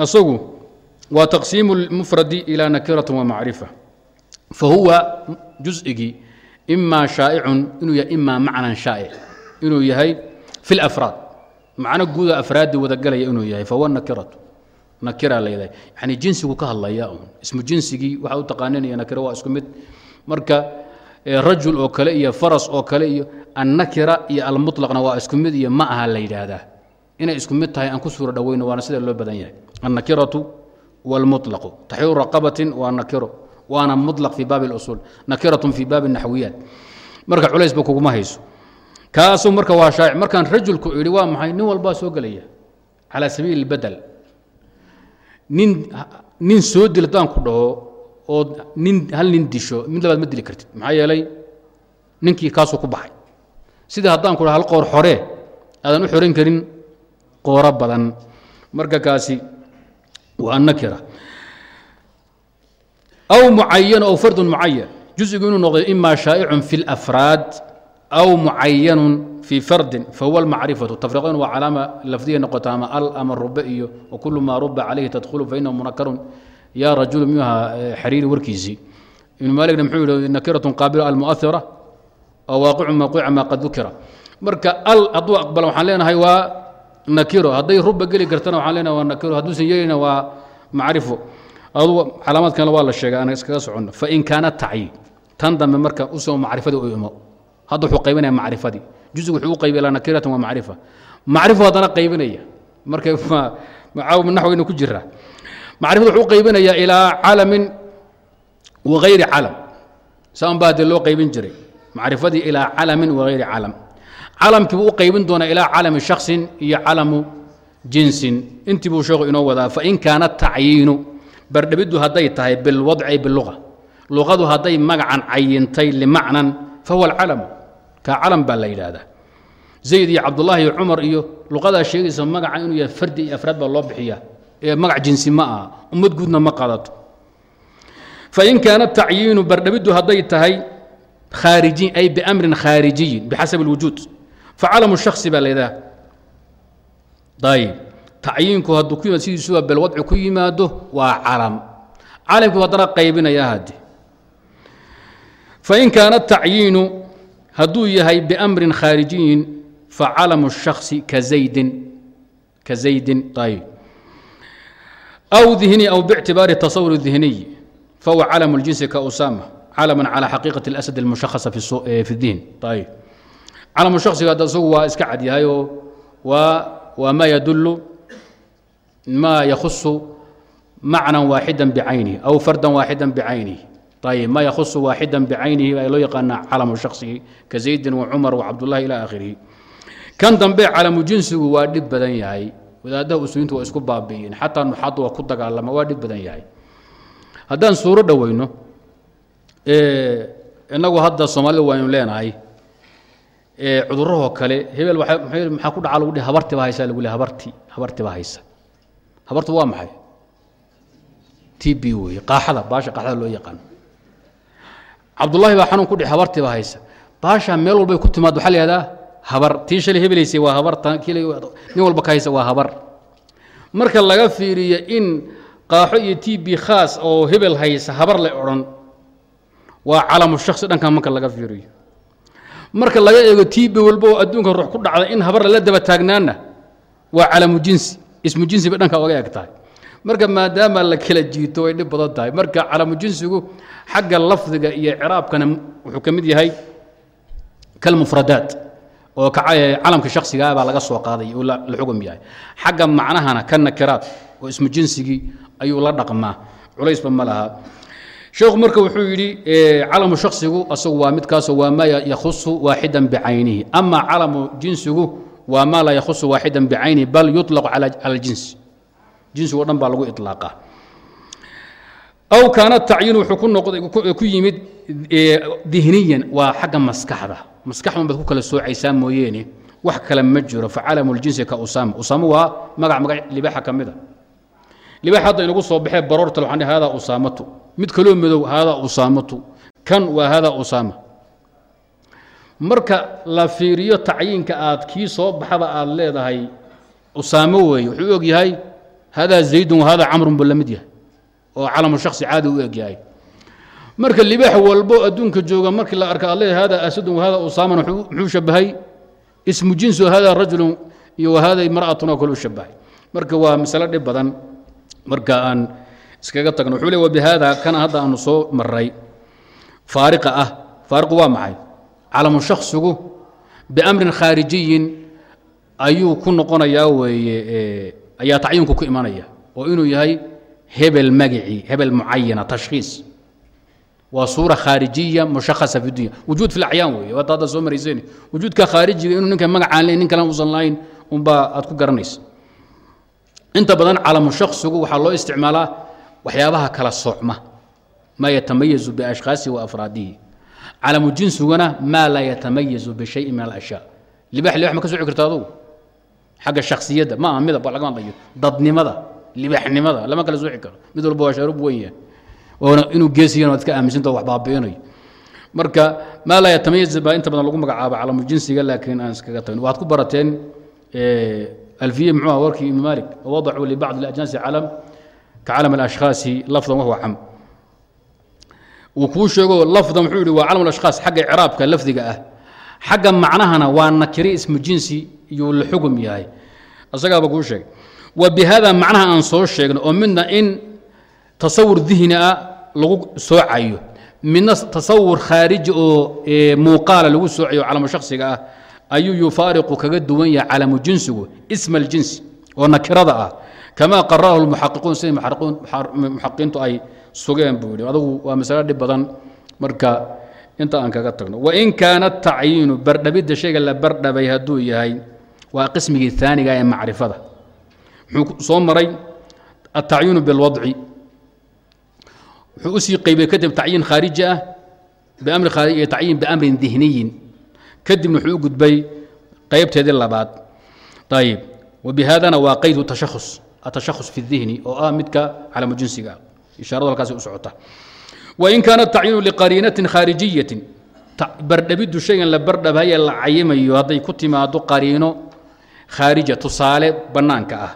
isagu waa taqsiimu lmufradi ilaa nakirati wa macrifa. Fahuwa juz'igii ima shaa'icun inuu yahay ima macnan shaa'ic inuu yahay fi lafraad macno guuda afraadii wadagalaya inuu yahay fahuwa nakiratu nakira laydahay yani jinsigu ka hadlaya un ismu jinsigii waxa u taqaaninaya nakira waa isku mid marka rajul oo kale iyo faras oo kale iyo annakira iyo almuطlaqna waa isku mid iyo ma aha la yidhaahdaa inay isku mid tahay aan ku suura dhoweyno waana sida loo badan yahay annakiratu wاlmuطlaqu taxriiru raqabatin waa nakiro waana muطlaq fi baabi اlusuul nakiratun fi baabi الnaxwiyaat marka culaysba kuguma hayso kaasu marka waa shaacic markaan rajulku idhi waa maxay nin walbaa soo gelaya calى sabiili اbadel nin nin soo dil haddaan ku dhaho ood nin hal nin disho mid labaad ma dili kartid. Maxaa yeelay ninkii kaasuu ku baxay. Sidii haddaan ku dhaho hal qoor xoree aadan u xoran karin qooro badan. Marka kaasi waa nakira. Aw mucayan aw fardun mucayan juزigu inuu noqdo ima shaa'icun fi اlafraad aw mucayanun fii fardin fahuwa almacrifatu tafriqayn waa calaama lafdiya noqota ama al ama rube iyo kulu maa ruba calayhi tadkhulu fainahu munakarun yaa rajulu miyuu ahaa xariiri warkiisii ibnu maaligna muxuu yihi nakiratun qaabila almuahira oo waaqicu mawqica maa qad dukira marka al hadduu aqbala waxaan leenahay waa nakiro hadday ruba geli kartana waxaan leenahay waa nakiro hadduusan yeelina waa macrifo adu calaamaadkana waa la sheegay aan iskaga soconno fain kaana tacyi tan dambe marka u soo macrifadii u imo hadduu xuqaybinaya macrifadii juزgu wuxuu u qaybiy ilaa nakiratan waa macrifa. Macrifu haddana qaybinaya. Marka naxwaynu ku jiraa macrifada wuxuu qaybinayaa ilaa calamin wagayri calam. Saan dee loo qaybin jiray. Macrifadii ilaa calamin wagayri calam. Calamkii buu u qaybin doonaa ilaa calami shaksin iyo calamu jinsin. Intii buu sheekhu inoo wadaa fain kaana tacyiinu. Bardhabiddu hadday tahay bilwadci biluga luqadu hadday magacan cayintay limacnan fahuwa alcalamu ka calam baa la yidhaahdaa. Zayd iyo cabdullaahi iyo cumar iyo luqadaa sheegaysa magaca inuu yahay fardi iyo afraad baa loo bixiyaa ee magac jinsi ma aha ummad guudna ma qaadato. Fain kaana tacyiinu bardhabiddu hadday tahay khaarijiin ay biamrin khaarijiyin bixasabi اlwujuud facalamu shaksi baa la yidhaha ayib tacyiinku hadduu ku yimaado sidiisuba belwadci ku yimaado waa calam. Calamkii haddana qaybinaya hadde fain kaana tacyiinu hadduu yahay bamrin khaarijiyin facalamu الشhaksi kazaydin kazaydin ayb aw dihni aw bاctibaari الtasawur الdihniy fahuwa calam اljinsi kausama calama calى xaqiiqaة اlasad اlmushahasa fi الdihn ayb calam shaksiga hadda isagu waa iska cad yahay oo waa waa ma yadulu ma yakhusu macna waaxida bcaynihi aw farda waaxida bcaynihi ayb ma yakhusu waaxida bcaynihi baa loo yaqaanaa calamu shaksigi ka zaydin wacumar wacabdullahi ila akhirihi kan dambe calamu jinsigu waa dhib badan yahay wadaadaha usulintu waa isku baabi'iyeen xataa nuxaadu waa ku dagaalama waa dhib badan yahay haddaan suuro dhoweyno inagu hadda soomaalida waynu leenahay cudurahoo kale hebel maxaa ku dhaca lagu dhihi habarti baa haysa lagu le habarti habarti baa haysa habartu waa maxay t b weeye qaaxada baasha qaaxada loo yaqaano cabdullaahi baa xanuun ku dhici habartii baa haysa. Baasha meel walbay ku timaad waxaa la yihahdaa habar. Tii shalay hebelaysay waa habar nin walba ka haysa waa habar. Marka laga fiiriyo in qaaxo iyo t b khaas oo hebel haysa habar la odhan waa calamu shaksi dhankan marka laga fiiriyo. Marka laga eego tiibi walba oo adduunka ruux ku dhacda in habar lala daba taagnaana waa calamu jinsi. Ismu jinsi bay dhanka oga eg tahay marka maadaama la kala jiito way dhib badan tahay. Marka calamu jinsigu xagga lafdiga iyo ciraabkana wuxuu ka mid yahay kalmufradaat oo calamka shaksigaa baa laga soo qaaday uu la xugum yahay. Xagga macnahana ka nakiraad oo ismu jinsigii ayuu la dhaqmaa. Culaysba ma laha. Sheekhu marka wuxuu yidhi calamu shaksigu asagu waa midkaasoo waa maa yakhusu waaxidan bicaynihi ama calamu jinsigu waa maa laa yakhusu waaxidan bicaynihi bal yuطlaqu cala aljinsi jinsigo dhan baa lagu iطlaaqa aw kaana tacyiinu wuxuu ku noqday ku yimid dihniyan waa xagga maskaxda. Maskaxdan baad ku kala soocaysaa mooyeene wax kale ma jiro facalamu ljinsi ka usaama. Usaama waa magac magac libaxa ka mida. Libax hadda inagu soo baxee baroortal waxaan dhihi haadaa usaamatu. Mid kaloo madow haadaa usaamatu. Kan waa haadaa usaama. Marka la fiiriyo tacyiinka aad kii soo baxaba aad leedahay usaamo weeye wuxuu og yahay haadaa zaydun wahaadaa camrun buu la mid yahay oo calamu shaksi caadi u marka libaax walbo adduunka jooga markii la arka leedahay haadaa asadun wahaadaa usaaman muxuu shabahay ismu jinsi haadaa rajulun iyo wahaadaa imra'atun oo shabahay marka waa masalo dhib badan marka aan iskaga tagno wuxuu le wabihaada kana hadda aanu soo maray faariqa ah faariqu waa maxay calamu shaksigu biamrin khaarijiyin ayuu ku noqonayaa weeye ayaa tacyinku ku imanaya oo inuu yahay hebel magicii hebel mucayana tashkhiis. Waa suura khaarijiya mushahasa fi dunya. Wujuud fi lacyaan weeye waata hadda soo marayseen wujuudka khaarijiga inuu ninka magacaan leyn nin kalan usan lahayn unbaa aad ku garanaysa inta badan calamu shaksigu waxaa loo isticmaalaa waxyaabaha kala socma maa yatamayazu biashkhaasihi wa afraadihi. Calamu jinsiguna maa laa yatamayazu bishayin min alashyaa. Libax libax ma ka soci karta adugu xagga shaksiyadda ma aha midab lagama hadlayo dadnimada libaxnimada lama kala sooci karo. Mid walba waa shaarub oona inuu geesiyan iska aaminsanta wax baabi'inayo marka maa laa yatamayaz baa inta badan lagu magacaabo calamu jinsiga laakiin aan iskaga tagin waxaad ku barateen alfiye muxuu ah warkii ibnu malik wawadacuu libacdi اlajnaasi calam kacalam alashkhaasi lafdan wahuwa cam. Wuu kuu sheego lafdan wuxuu yihi waa calam alashkhaas xagga icraabka lafdiga ah. Xagga macnahana waa nakiri ismu jinsi iyuu la xugum yahay. Isagaaba kuu sheegay. Wa bihada macnaha aan soo sheegno oo midna in tasawur dihni ah lagu soocayo midna tasawur khaariji oo muuqaala lagu soocayo calamu shaksiga ah ayuu yufaariqu kaga duwan yahay calamu jinsigu isma aljinsi oo nakirada ah. Kamaa qararahu lmuxaqiquun sidai muxaqiqiintu ay sugeen buu yidhi. Adugu waa masalo dhib badan marka inta aan kaga tagno. Wain kaana tacyiinu bardhabidda shayga la bardhabay hadduu yahay waa qismigii aaniga ee macrifada. Muxuu soo maray atacyiinu bilwadci wuxuu u sii qeybay kadib tacyiin khaariji ah biamri khaariji iyo tacyiin biamrin dihniyin. Kadibna wuxuu u gudbay qaybteedii labaad. Ayib wabihadana waa qaydu tashakhus atashahus fi dihni oo ah midka calamu jinsiga ishaaradu halkaasi u socota. Wain kaana tacyiinu liqariinatin khaarijiyatin bardhabiddu shaygan la bardhabhaye la cayimayo hadday ku timaado qariino khaarija tusaale bannaanka ah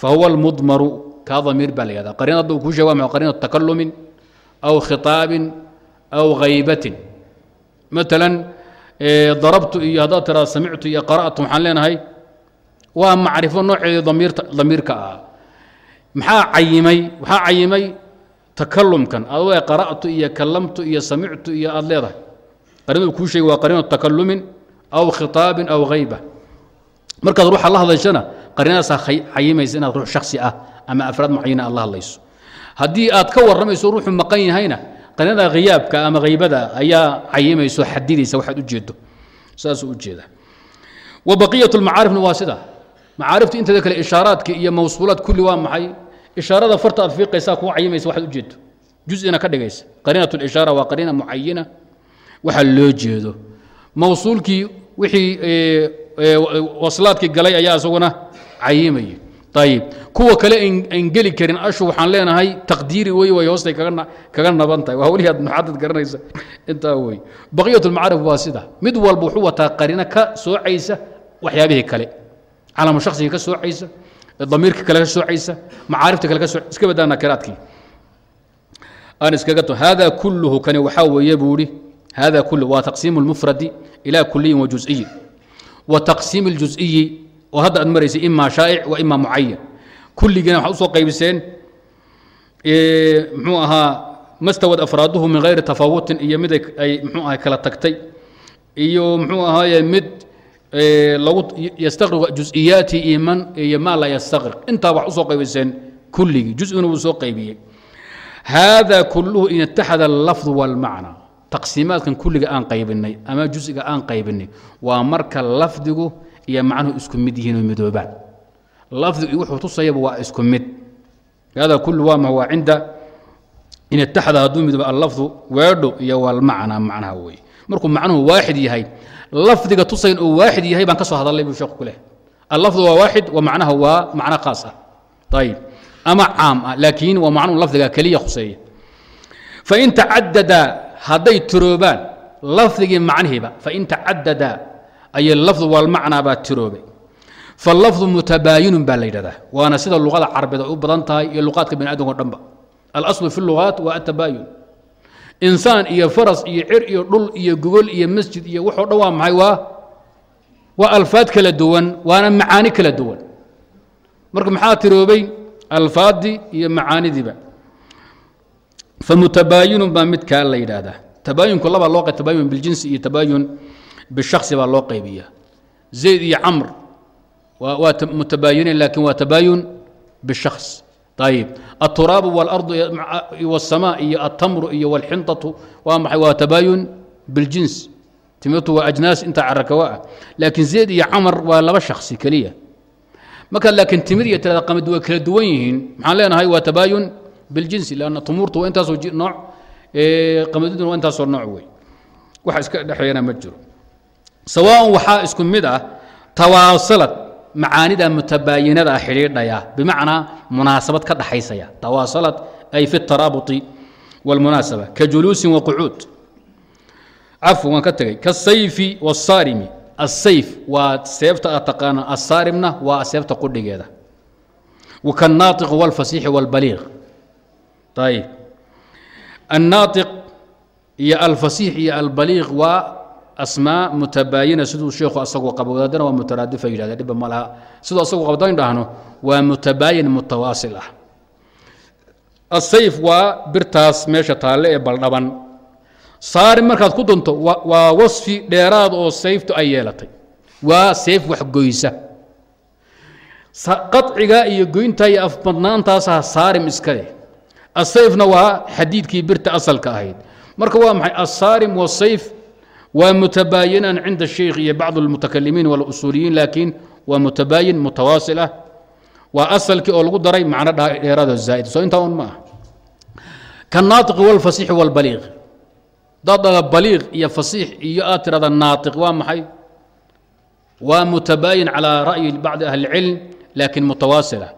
fa huwa almudmaru kaa damiir baa la yihahda qariinad hadda uu kuu sheega waa qariinatu takalumin aw khitaabin aw haybatin maalan darabtu iyo haddaad tiraa samictu iyo qara'tu waxaan leenahay waa macrifo nooceedii damiirta damiirka ah maxaa cayimay waxaa cayimay takalumkan adoo qara'tu iyo kallamtu iyo samictu iyo aad leedahay qariinadu kuu sheegay waa qariinatu takalumin aw khitaabin aw hayba markaad ruuxa la hadlayshana qariinadaasaa cayimaysa inaad ruux shaksi ah ama afraad mucayana aad la hadlayso. Haddii aad ka warramayso ruuxu maqan yahayna qariinada khiyaabka ama haybada ayaa cayimayso xadidaysa waxaad ujeedo saasuu ujeeda wa baqiyat lmacaarifna waa sida. Macaarifta inteeda kale ishaaraadka iyo mawsuulaad kulli waa maxay? Ishaarada farta aad fiiqaysaa kuwa cayimaysa waxaad ujeedo juzina ka dhigaysa. Qariinat lishaara waa qariina mucayina waxa loo jeedo. Mawsuulkii wixii waslaadkii galay ayaa isaguna cayimaya ayib kuwa kale aan geli karin ashu waxaan leenahay taqdiiri wey way hoostay kaga naban tahay. Waa welihi aad nuxaadad garanaysa. Intaa wey baqiyat lmacaarif waa sida. Mid walba wuxuu wataa qariino ka soocaysa waxyaabihii kale. Calamu shaksiga ka soocaysa damiirka kale ka soocaysa macaarifta kale ka soo iska badaa nakiraadkii aan iskaga to hada kulluhu kani waxaa weeye buu ihi hada kul waa taqsiimu اlmufradi ila kuliyin wa juز'iyin wa taqsiim اljuز'iyi oo hadda aad maraysay ima shaa'ic wa ima mucayan kulligiina waxaa usoo qaybiseen mxuu ahaa mastawad afraaduhu min hayri tafaawutin iyo mid ay mxuu ahay kala tagtay iyo mxuu ahaaye mid lagu yastaqriq juز'iyaati iyo man iyo maa laa yastaqriq intaa wax usoo qaybiseen kulligii juziguna wuu soo qaybiyey hada kulluhu in itaxada allafdu wاlmacna taqsiimaadkan kulliga aan qaybinay ama juزiga aan qaybinay waa marka lafdigu iyo macnuhu isku mid yihiin oo midoobaan lafdigu wuxuu tusayaba waa isku mid. Hada kullu waa ma waa cinda in itaxada hadduu midooba allafdu weedho iyo walmacna macnaha weeye. Markuu macnuhu waaxid yahay lafdiga tusayn uu waaxid yahay baan ka soo hadalnay buu sheekhu ku allafdu waa waaxid wa macnaha waa macno khaas ah. Ayib ama caam ah laakiin waa macnuhu lafdiga keliya khuseeya. Fain tacadada hadday tiroobaan lafdigii macnihiiba fain tacadada ay lafdu walmacnaa baa tiroobay falafdu mutabaayinun baa la yidhahdaa waana sida luqada carabeed u badan tahay iyo luqaadka bani adamko dhanba alaslu fi lugaat waa atabaayun insaan iyo faras iyo cir iyo dhul iyo gogol iyo masjid iyo waxoo dhan waa maxay? Waa waa alfaad kala duwan waana macaani kala duwan. Marka maxaa tiroobay alfaadii iyo macaanidiiba famutabaayinun baa midkaa la yidhaahdaa tabaayunku labaa loo tabaayun biljinsi iyo tabaayun bishaksi baa loo qaybiya zayd iyo camr waa mutabaayiniin lakin waa tabaayun bishaks ayib aلturaabu wاlarضu wالsamaa iyo aلtamru iyo wاlxinطatu waa maxay waa tabaayun biاljins timatu waa ajnaas intaa carakawa ah laakiin zayd iyo camar waa laba shaksi keliya markaad laakiin timid iyo tirada qamid waa kala duwan yihiin maxaan leenahay waa tabaayun biاljinsi lanna tumuurtu waa intaasoo nooc qamadiduna waa intaasoo nooc wey waxa iska dhexeeyana ma jiro sawaaءan waxaa isku mid ah tawaasalad macaanida mutabaayinada xidhiidhaya bimacnaa munaasabad ka dhaxaysaya tawaasalad ay fi اtaraabuطi wاlmunaasaba ka juluusin waqucuud cafwan waan ka tegey kaالsayfi wالsaarimi الsayf waa seefta aad taqaana asaarimna waa seefta qudhigeeda wakaالnaatiq wاlfasiixi wاlbaliiq ayb الnaatiq iyo alfasiix iyo albaliiq waa asmaa mutabaayina siduu sheekhu asagu qabo wadaadana waa mutaraadifa yidhahda dhibba ma laha. Siduu asagu qabdayn dhahno waa mutabaayin mutawaasil ah. Asayf waa birtaas meesha taalle ee baldhaban. Saari markaad ku dunto waa wasfi dheeraad oo sayftu ay yeelatay. Waa sayf waxgoysa qaciga iyo goynta iyo afbadnaantaasaa saarim iska leh asayfna waa xadiidkii birta asalka ahayd marka waa maxay asaarim wasayf waa mutabaayinan cinda الsheikh iyo bacd اlmutakalimiin wاlusuuliyiin laakiin waa mutabaayin mutawaasil ah waa asalkii oo lagu daray macno dheeraado zaa'id soo intaa un ma ah kaالnaatiqi wاlfasiixi wاlbaliiq daad dhada baliiq iyo fasiix iyo aad tirahda naatiq waa maxay waa mutabaayin calىa ra'yi bacdi ahli اlcilm laakiin mutawaasil ah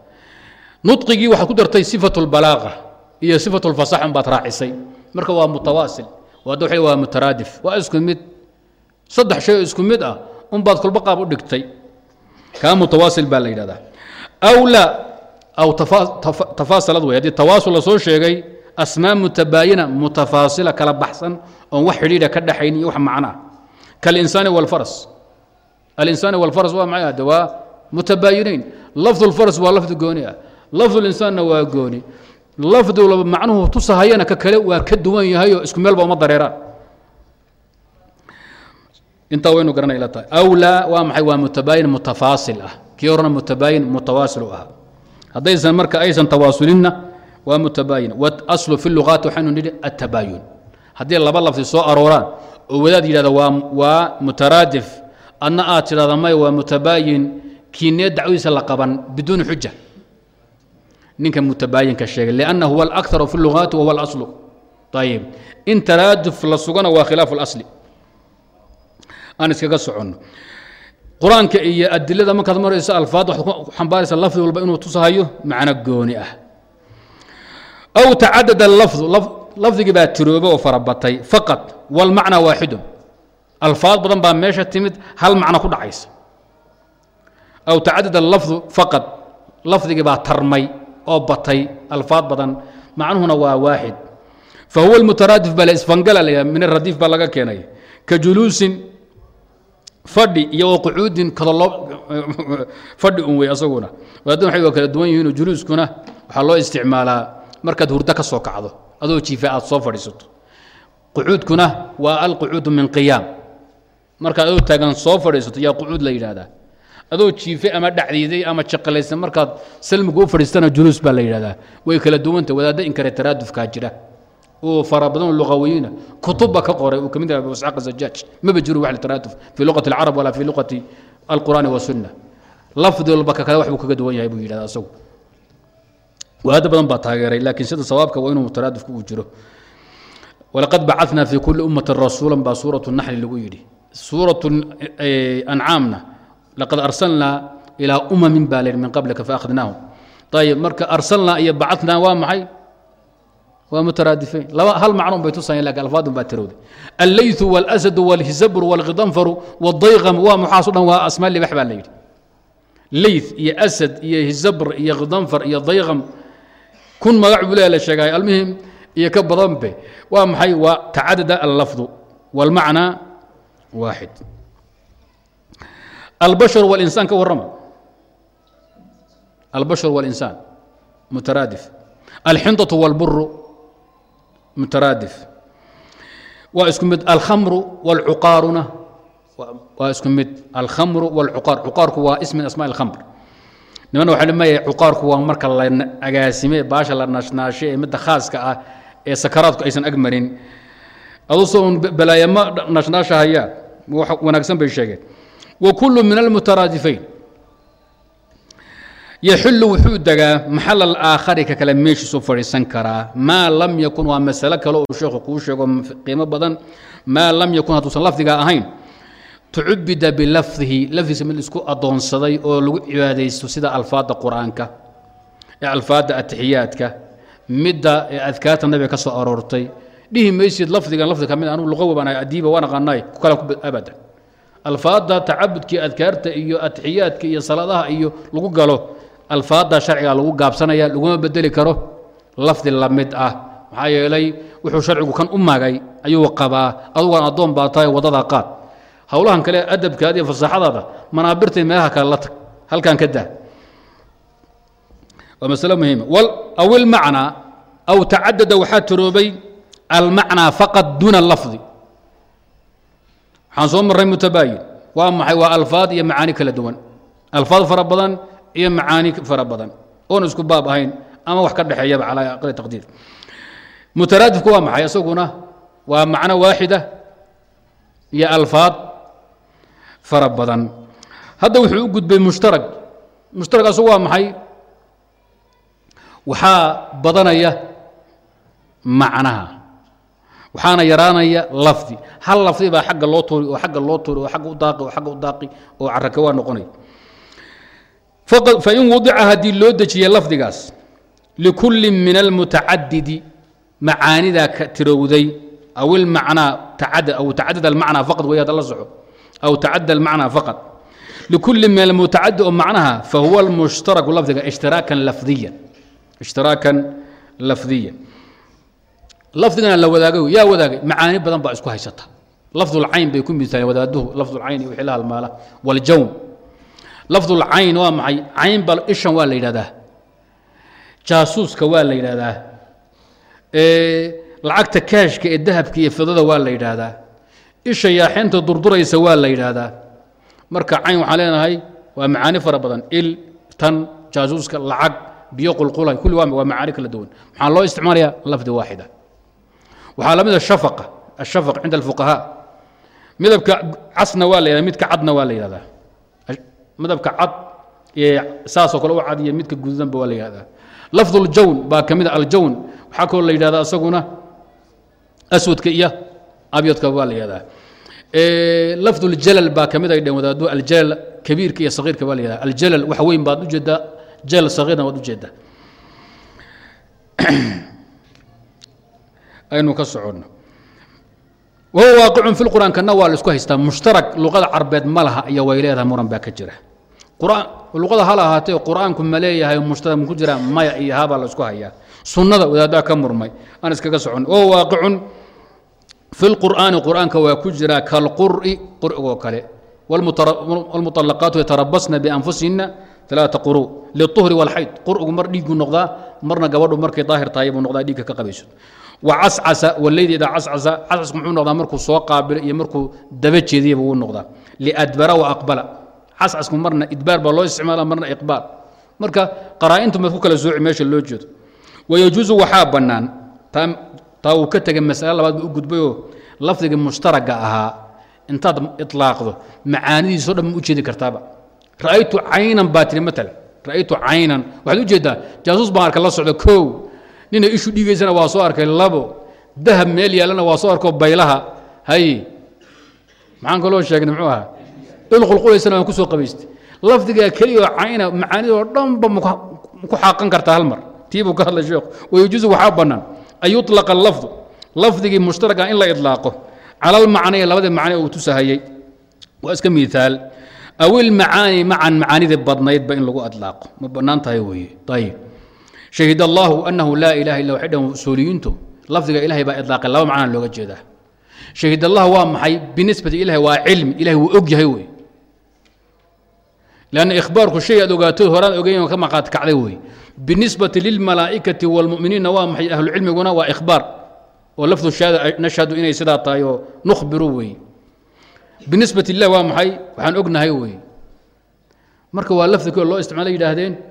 nuطqigii waxaad ku dartay sifaة اlbalaaqa iyo sifaة اlfasax un baad raacisay. Marka waa mutawaasil waa mutaraadif waa isku mid. Saddex shay oo isku mid ah unbaad kulba qaab u dhigtay. Kaa mutawaasil baa la yidhahdaa. Aw aw tafaasalad wey haddii tawaasul la soo sheegay asmaa mutabaayina mutafaasila kala baxsan oon wax xidhiidha ka dhaxayn iyo wax macnaa kalinsaani walfaras alinsaani walfaras waa maxay hade waa mutabaayinayn. Lafdu lfaras waa lafdi gooni ah. Lafdu linsaanna waa gooni lafdu macnuhu tusahayana ka kale waa ka duwan yahayoo isku meelba uma dareeraan. Intaa waynu garanay ila tahay. Awlaa waa maxay? Waa mutabaayin mutafaasil ah. Kii horena mutabaayin mutawaasil ahaa. Haddaysan marka aysan tawaasulinna waa mutabaayin waaslu fi lugaati waxaynu nidhi atabaayun haddii laba lafdi soo arooraan oo wadaad yidhahda waa waa mutaraadif adna aad tidhahda may waa mutabaayin kiinee dacwadiisa la qaban biduuni xuja ninka mutabaayinka sheegay لأnna huwa الأكثar fi الlugaati wahuwa الأصل ayb in taraaduf la sugana waa khilaaf الأصli aan iskaga soconno qur-aanka iyo adilada markaad marayso alfaad waxaad ku xambaaraysa lafdi walba inuu tusahayo macno gooni ah aw tacadad lafdu lafdigii baa tiroobe oo farabatay faqad wاlmacnaa waaxidun alfaad badan baa meesha timid hal macno ku dhacaysa aw tacadad lafdu faqad lafdigii baa tarmay oo batay alfaad badan macnuhuna waa waaxid fahuwa almutaraadif baa la isfangala la min aradiif baa laga keenay. Ka juluusin fadhi iyo wa qucuudin kadalo fadhi un wey asaguna. Wadaaddan waxay kala duwan yihiin juluuskuna waxaa loo isticmaalaa markaad hurdo ka soo kacdo adoo jiifa aad soo fadhiisato. Qucuudkuna waa alqucuudu min qiyaam. Markaad adoo taagan soo fadhiisato yaa qucuud la yidhahdaa adoo jiife ama dhacdiiday ama jaqalaysan markaad salmigu u fadhiistana juluus baa la yidhahdaa. Way kala duwanta wadaadda inkare taraadufkaa jira. Oo fara badan luqawiyiina kutubba ka qoray uu ka mid yahay abu isxaaq zajaaj. Maba jiro wax taraaduf fii luqati alcarab walaa fii luqati alqur'aani wasunna lafdi walba ka kale wax buu kaga duwan yahay buu yidhahda asagu. Wadaadda badan baa taageeray laakiin sida sawaabka waa inuu taraadufku uu jiro. Walaqad bacatna fi kuli ummati rasuula baa suuratu naxli lagu yidhi. Suuratu ancaamna laqad arsalnaa ilaa umamin baa layidhi min qablika faakhadnaahum ayib marka arsalnaa iyo bacatnaa waa maxay waa mutaraadifayn laba hal macnoon bay tusayeen laakiin alfaadun baa tirowday allaythu walasadu walhisabru walkhidanfaru waddayqam waa maxaaso dhan waa asmaa libax baa la yidhi leyth iyo asad iyo hisabr iyo khidanfar iyo dayqam kun magac buu leeya la sheegay almuhim iyo ka badanbe waa maxay waa tacadada allafdu walmacnaa waaxid albashar walinsaan ka warrama. Albashar walinsaan mutaraadif alxindatu walburu mutaraadif waa isku mid alkhamru walcuqaaruna. Waa isku mid alkhamru walcuqaar. Cuqaarku waa ismin asmaa alkhamr nimana waxaa maya cuqaarku waa marka la agaasime baasha la naashnaashe ee midda khaaska ah ee sakaraadku aysan ag marin. Adusoo un balaayama naashnaasha hayaan wanaagsan bay sheegeen wa kullu min almutaraadifayn yaxilu wuxuu degaa maxal alaakhari ka kale meeshiisu fadhiisan karaa maa lam yakun waa masalo kale oo sheekhu kuu sheego qiimo badan maa lam yakun hadduusan lafdiga ahayn tucubida bilafdihi lafdiisa mid isku adoonsaday oo lagu cibaadaysto sida alfaadda qur'aanka ee alfaadda atixiyaadka midda ee adkaarta nabiga ka soo aroortay dhihi maysid lafdigan lafdi ka mid anugu luqawi adiiba waan aqaanaay ku kala abadan alfaadda tacabudkii adkaarta iyo atixiyaadka iyo salaadaha iyo lagu galo alfaadda sharciga lagu gaabsanaya laguma bedeli karo lafdi la mid ah. Maxaa yeelay wuxuu sharcigu kan u magay ayuu qabaa adugaan addoon baa tahay waddadaa qaad howlahan kale adabkaada iyo fasaxadaada manaabirtay meelaha kale la tag halkan ka daa. Waa masale muhiima aw ilmacnaa aw tacadada waxaa tiroobay almacnaa faqad duuna lafdi waxaan soo marray mutabaayin waa maxay? Waa alfaad iyo macaani kala duwan. Alfaad fara badan iyo macaani fara badan. Oon isku baab ahayn ama wax ka dhexeeyaba calaa aqli taqdiir. Mutaraadifku waa maxay? Isaguna waa macno waaxida iyo alfaad fara badan. Hadda wuxuu u gudbay mushtarag. Mushtarag waa maxay? Waxaa badanaya macnaha waxaana yaraanaya lafdi. Hal lafdi baa agga loo tuuri oo agga loo tuuri oo agga u daaqi oo agga u daaqi oo caraka waa noqonaya fain wadica haddii loo dejiye lafdigaas likulli min almutacadidi macaanidaa ka tirowday aw ilmacnaa tacadad aw tacadad almacnaa faqad way hadda la soco aw tacadda almacnaa faqad. Likulli min almutacadi oo macnaha fahuwa almushtaraku lafdiga ishtiraakan lafdiyan ishtiraakan lafdiyan lafdigana la wadaagay yaa wadaagay macaani badan baa isku haysata. Lafdulcayn bay ku miisaaleen wadaaduhu. Lafdulcayn wixii la halmaala waljawn lafdulcayn waa maxay? Cayn bal ishan waa la yidhahdaa. Jaasuuska waa la yidhahdaa. Lacagta kaashka ee dahabka iyo fidada waa la yidhaahdaa isha yaaxinta durduraysa waa la yidhaahdaa marka cayn waxaan leenahay waa macaani fara badan. Il tan jaasuuska lacag biyo qulqulay kulli waa macaani kala duwan. Maxaa loo isticmaalayaa? Lafdi waaxida waxaa la mid a shafaqa ashafaq cinda alfuqahaa midabka casna waa la yidhahda midka cadna waa la yidhahdaa. Midabka cad ee saasoo kale u cad iyo midka gududanba waa la yidhahdaa. Lafd baa ka mid a aljawn. Waxaa kaloo la yidhahdaa isaguna aswadka iyo abyadka waa la yidhahdaa. Lafd baa ka mid ay dheen wadaadu aljalal kabiirka iyo sagiirka waa la yidhahdaa. Aljalal wax weyn baad u jeedaa jalal sagiirna waad u jeedaa aynu ka soconno wahuwa waaqicun fi lqur'aan kana waa la isku haystaa mushtarak luqada carbeed ma laha iyo way leedahay muran baa ka jira luqada hal ahaatee qur-aanku ma leeyahay mushtarak ku jira maya iyo habaa la isku hayaa sunnada wadaaddaa ka murmay aan iskaga socon oo waaqicun fi lqur'aani qur'aanka waa ku jira kalqur'i qur'igoo kale wاlmuطalaqaatu yatarabasna bianfusihina ثلاثة قروء للطهر والحيض قرء مر ديق wacascasa walleyda idaa cascasa cascasku muxuu noqdaa markuu soo qaabilo iyo markuu daba jeediyaba wuu noqdaa. Liadbara wa aqbala. Cascasku marna idbaar baa loo isticmaala marna iqbaal. Marka qaraa'intumaad ku kala sooci meesha loo jeedo. Wayajuusu waxaa bannaan taa wuu ka tegay masale labaad buu u gudbayoo lafdiga mushtaraga ahaa intaad ilaaqdo macaanidiiso dhan ma u kartaaba. Ra'aytu caynan baa tiri maala ra'aytu caynan. Waxaad u jaasuus baan arka la socda koow nina ishu dhiigaysana waa soo arkay labo dahab meel yaallana waa soo arko baylaha. Hay maxaan kaloo sheegnay muxuu ahaa? Il qulqulaysana waan ku qabaystay. Lafdigaa keliya oo cayna macaanidoo dhanba maku xaaqan kartaa hal mar. Tii buu ka hadlay sheekhu wayajuusu waxaa bannaan. An yutlaqa lafdu lafdigii mushtaraga in la idlaaqo. Cala almacnaya labadii macne uu tusahayey waa iska miihaal aw ilmacaani macan macaanidii badnaydba in lagu adlaaqo. Ma bannaan tahay weeye. Ayib shahid allahu annahu laa ilaha illa waxay usuuliyiintu lafdiga ilahay baa idlaaqay laba macnaa looga jeedaa. Shahid allah waa maxay? Binisbati ilahi waa cilmi ilahay wuu og wey. Lanna ikhbaarku shay aad ogaato horaan ogeyn ka maqaad kacday wey. Binisbati lilmalaa'ikati waalmu'miniinna waa maxay? Ahlucilmiguna waa ikhbaar. Oo lafdu shahaada nashhadu inay sidaa tahay oo nukhbiru weeye binisbat illah waa maxay? Waxaan ognahay wey. Marka waa lafdi koo loo isticmaala yidhaahdeen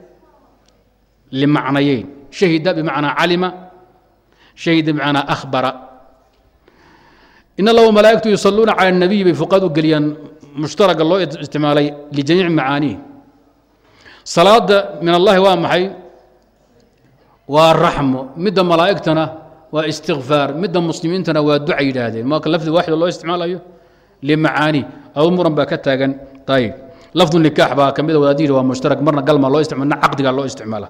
limacnayeyn shahida bimacnaa calima shahida bimacnaa akhbara in allaha malaa'igtu yusaluuna cala الnabiy bay fuqaad u geliyaan mushtaraga loo isticmaalay lijamiici macaanihi salaada min allahi waa maxay waa raxmo midda malaa'igtana waa istikfaar midda muslimiintana waa duca yidhaahdeen marka lafdi waaxid lafdu nikaax baa ka mid wadaadihii waa mushtarak marna galma loo isticmaal caqdiga loo isticmaala.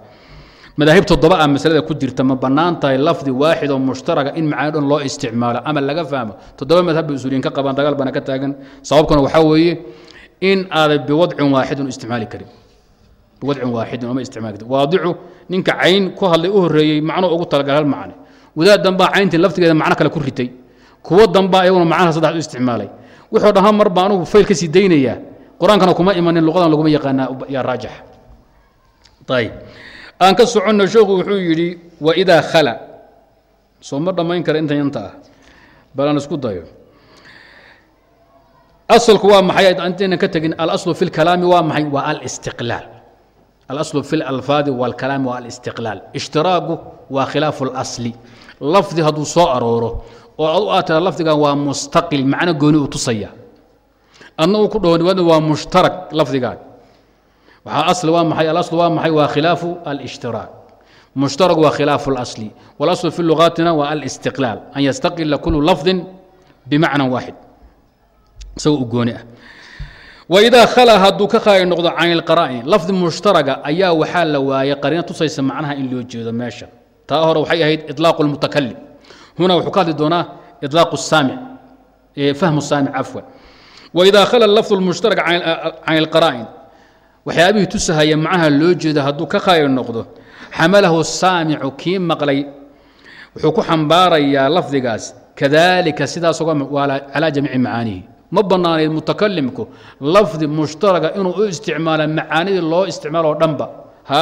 Madaahib toddoba ah masalada ku jirta ma bannaan tahay lafdi waaxid oo mushtaraga in macaani dhan loo isticmaalo ama laga fahmo. Toddoba madhab bay usuuliyiin ka qabaan dagaal baana ka taagan. Sababkuna waxaa weeye in aaday biwadcin waaxidin isticmaali karin. Biwadcin waaxidin oma isticmaali karin. Waadicu ninka cayn ku hadlay u horreeyey macnuu ugu talagal hal macne. Wadaad danbaa cayntii laftigeeda macno kale ku ritay. Kuwo danbaa iyaguna macnaha saddex u isticmaalay. Wuxuu dhahan mar baa anugu fayl ka sii daynayaa qur'aankana kuma imanin luqadan laguma yaqaanaa yaa raajix. Ayib aan ka soconno sheekhu wuxuu yidhi waidaa khala. Soo ma dhammayn kara intan yanta ah. Bal aan isku dayo. Asalku waa maxay? Intaynan ka tegin alaslu fi lkalaami waa maxay? Waa alistiqlaal alaslu fi lalfaadi walkalaami waa alistiqlaal ishtiraagu waa khilaafu اlasli lafdi hadduu soo arooro oo ad u aad tira lafdigan waa mustaqil macno gooni uu tusaya adna uu ku dhaho waa mushtarak lafdigan waxaa asli waa maxay alaslu waa maxay waa khilaafu alishtiراak mushtarak waa khilaafu اlasli walaslu fi lugaatina waa alistiqlaal an yastaqila kulu lafdin bimacna waaxid isagoo u gooni ah waidaa khala hadduu ka qaali noqdo can ilqaraa'in lafdi mushtaraga ayaa waxaa la waayay qariina tusaysa macnaha in loo jeedo meesha taa hore waxay ahayd iطlaaqu اlmutakalim هنا وحو كهدي دونا إطلاق السامع إيه فهم السامع waidaa khala lafdu lmushtarak can ilqaraa'in waxyaabihii tusahaya macnaha loo jeeda hadduu ka khayr noqdo xamalahu saamicu kii maqlay wuxuu ku xambaarayaa lafdigaas kadalika sidaas calaa jamiici macaanihi ma bannaanayd mutakalimku lafdi mushtaraga inuu u isticmaala macaanidii loo isticmaalo o dhanba ha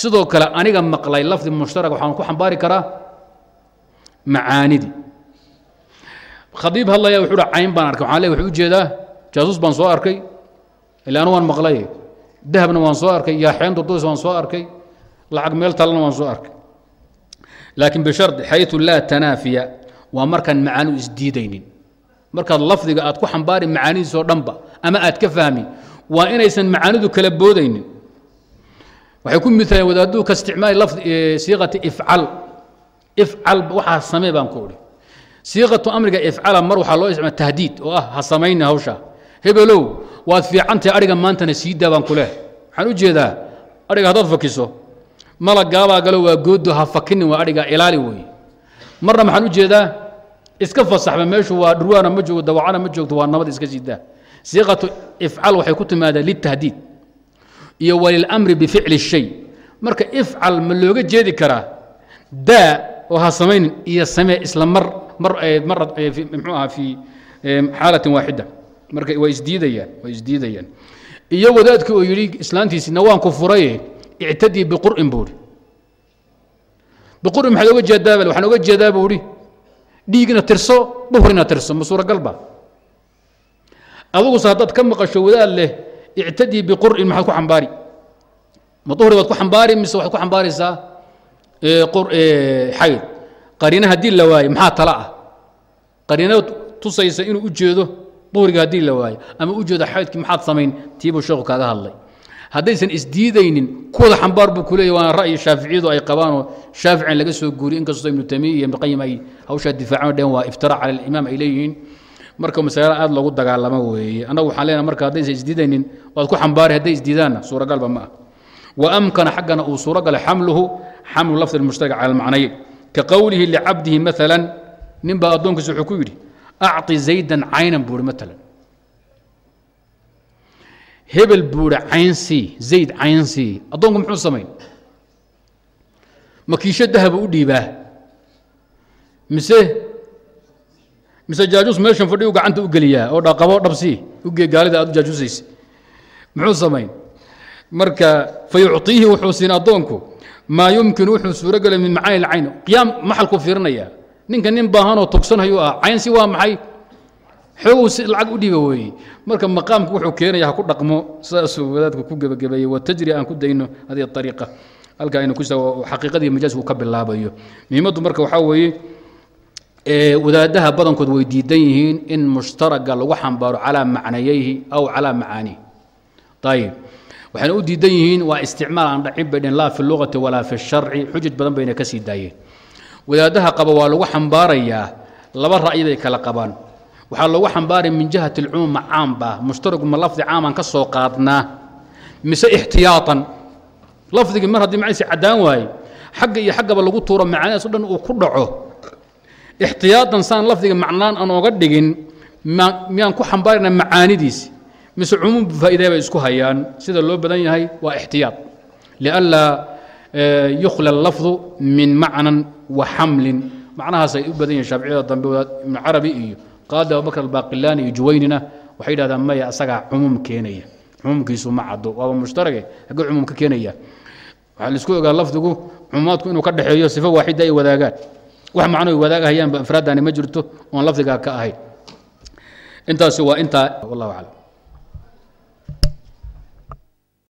sidoo kale aniga maqlay lafdi mushtarak waxaan ku xambaari karaa macaanidii khadiib hadlaya wuxuu dha cayn baan arkay waxaan le wuxuu u jeedaa jaasuus baan soo arkay ilaanu waan maqlay dahabna waan soo arkay yaaxeen durduris waan soo arkay lacag meel talana waan soo arkay. Laakiin bishardi xaytu laa tanaafiya waa markaan macaanu isdiidaynin. Markaad lafdiga aad ku xambaari macaanidiisoo dhanba ama aad ka fahmi waa inaysan macaanidu kala boodaynin. Waxay ku mialeen wadaaduu ka isticmaali siiqati ifcal. Ifcal waxaa samee baan ku idhi. Siiqatu amriga ifcala mar waxaa loo isticmaala tahdiid oo ah ha samayna hawsha hebelow waad fiicantahay adhiga maantana sii daa baan ku leh? Waxaan u jeedaa adhiga haddaad fakiso malagaabaa galo waa goodo ha fakinin waa adhiga ilaali weeye marna maxaan u jeedaa iska fasaxba meeshu waa dhurwaana ma joogto dawacana ma joogto waa nabad iska sii daa. Siiqatu ifcal waxay ku timaadaa litahdiid iyo walilamri bificli shay. Marka ifcal ma looga jeedi karaa daa oo ha samaynin iyo samee isla mar mar mar mxuu aha fi xaalatin waaxida marka waa isdiidayaan waa isdiidayaan iyo wadaadki oo yidhi islaantiisi nawaanku furaye ictadii biqur'in buu ihi biqur'in maxaad oga jeedaa bal waxaan oga jeedaa buu ihi dhiigna tirso duhrina tirso ma suuragal ba. Aduguse haddaad ka maqasho wadaad leh ictadii biqur'in maxaad ku xambaari? Ma duhri baad ku xambaari mise waxaad ku xambaaraysaa xayd qariina haddii la waayo maxaa tala ah? Qariina tusaysa inuu u jeedo duhriga haddii la waayo ama u jeedo xaydkii maxaad samayn tiibuu sheekhu kaaga hadlay. Haddaysan isdiidaynin kuwada xambaar buu ku leeyay waana ra'yi shaaficiyadu ay qabaanoo shaaficin laga soo guuriy inkastoo ibnu tamiya iyo ibnuqayim ay hawshaa difaaceen dheen waa iftira cala alimaam ay leeyihiin. Marka masale aad loogu dagaalamo weeye. Annagu waxaan leenahay marka haddaysan isdiidaynin waad ku xambaari hadday isdiidaanna suuragalba ma ah wa amkana xaggana uu suuragala xamluhu xamlu lafdi almushtarak cala almacnayn ka qowlihi licabdihi maalan nin baa addoonkiisa wuxuu ku yidhi acطi zaydan caynan buuri maalan hebel buuri caynsii zayd caynsii addoonku muxuu samayn makiisho dahaba u dhiibaa mise mise jaajuus meeshan fadhiyu gacanta u geliyaa oo dhaqabo dhabsii ugee gaalida aad u jaajuusaysa muxuu samayn marka fa yucطiihi wuxuu siin addoonku maa yumkinu wuxuu suuro gelay min macaani اlcayn qiyaam maxalkuu fiirinaya ninka nin baahanoo tugsanhayu ah caynsi waa maxay? Xoogu si lacag u dhiiba weeye marka maqaamku wuxuu keenaya ha ku dhaqmo sidaasuu wadaadku ku gebagabeeyey watajri aan ku dayno hadihi ariiqa halka aynu ku xaqiiqadii majaasku ka bilaabayo. Muhiimaddu marka waxaa weeye wadaadaha badankood way diidan yihiin in mushtaraga lagu xambaaro calaa macnayayhi aw calaa macaanihi ayib waxayna u diidan yihiin waa isticmaal aan dhacin bay dheen laa fi lugati walaa fi sharci. Xujaj badan bayna ka daayeen wadaadaha qaba waa lagu xambaarayaa laba ra'yi kala qabaan. Waxaa loogu xambaaraya min jihati alcumuum ma caam baa mushtaragu ma lafdi caamaan ka soo qaadnaa mise ixtiyaatan. Lafdigii mar haddii macniisi caddaan waaye xagga iyo xaggaba lagu tuuro macaanidaas o dhan uu ku dhaco. Ixtiyaatan saan lafdiga macnaan aan ooga dhigin miyaan ku xambaarayna macaanidiisi mise cumuum faa'iidaya bay isku hayaan. Sida loo badan yahay waa ixtiyaad lianlaa yukhla lafdu min macnan wa xamlin. Macnahaas ay u badan yihiin shaaficiyada dambe ibnu carabi iyo qaadi abubakr albaaqilaani iyo juwaynina. Waxay yidhahdaan maya asagaa cumuum keenaya. Cumuumkiisu ma caddo. Waaba mushtarage. Haggee cumuum ka keenaya. Waxaa la isku ogaa lafdigu cumuumaadku inuu ka dhexeeyo sifo waaxida ay wadaagaan. Wax macno ay wadaagahayaanba infraadani ma jirto oon lafdigaa ka ahayn. Intaasi waa intaa wallahu aclam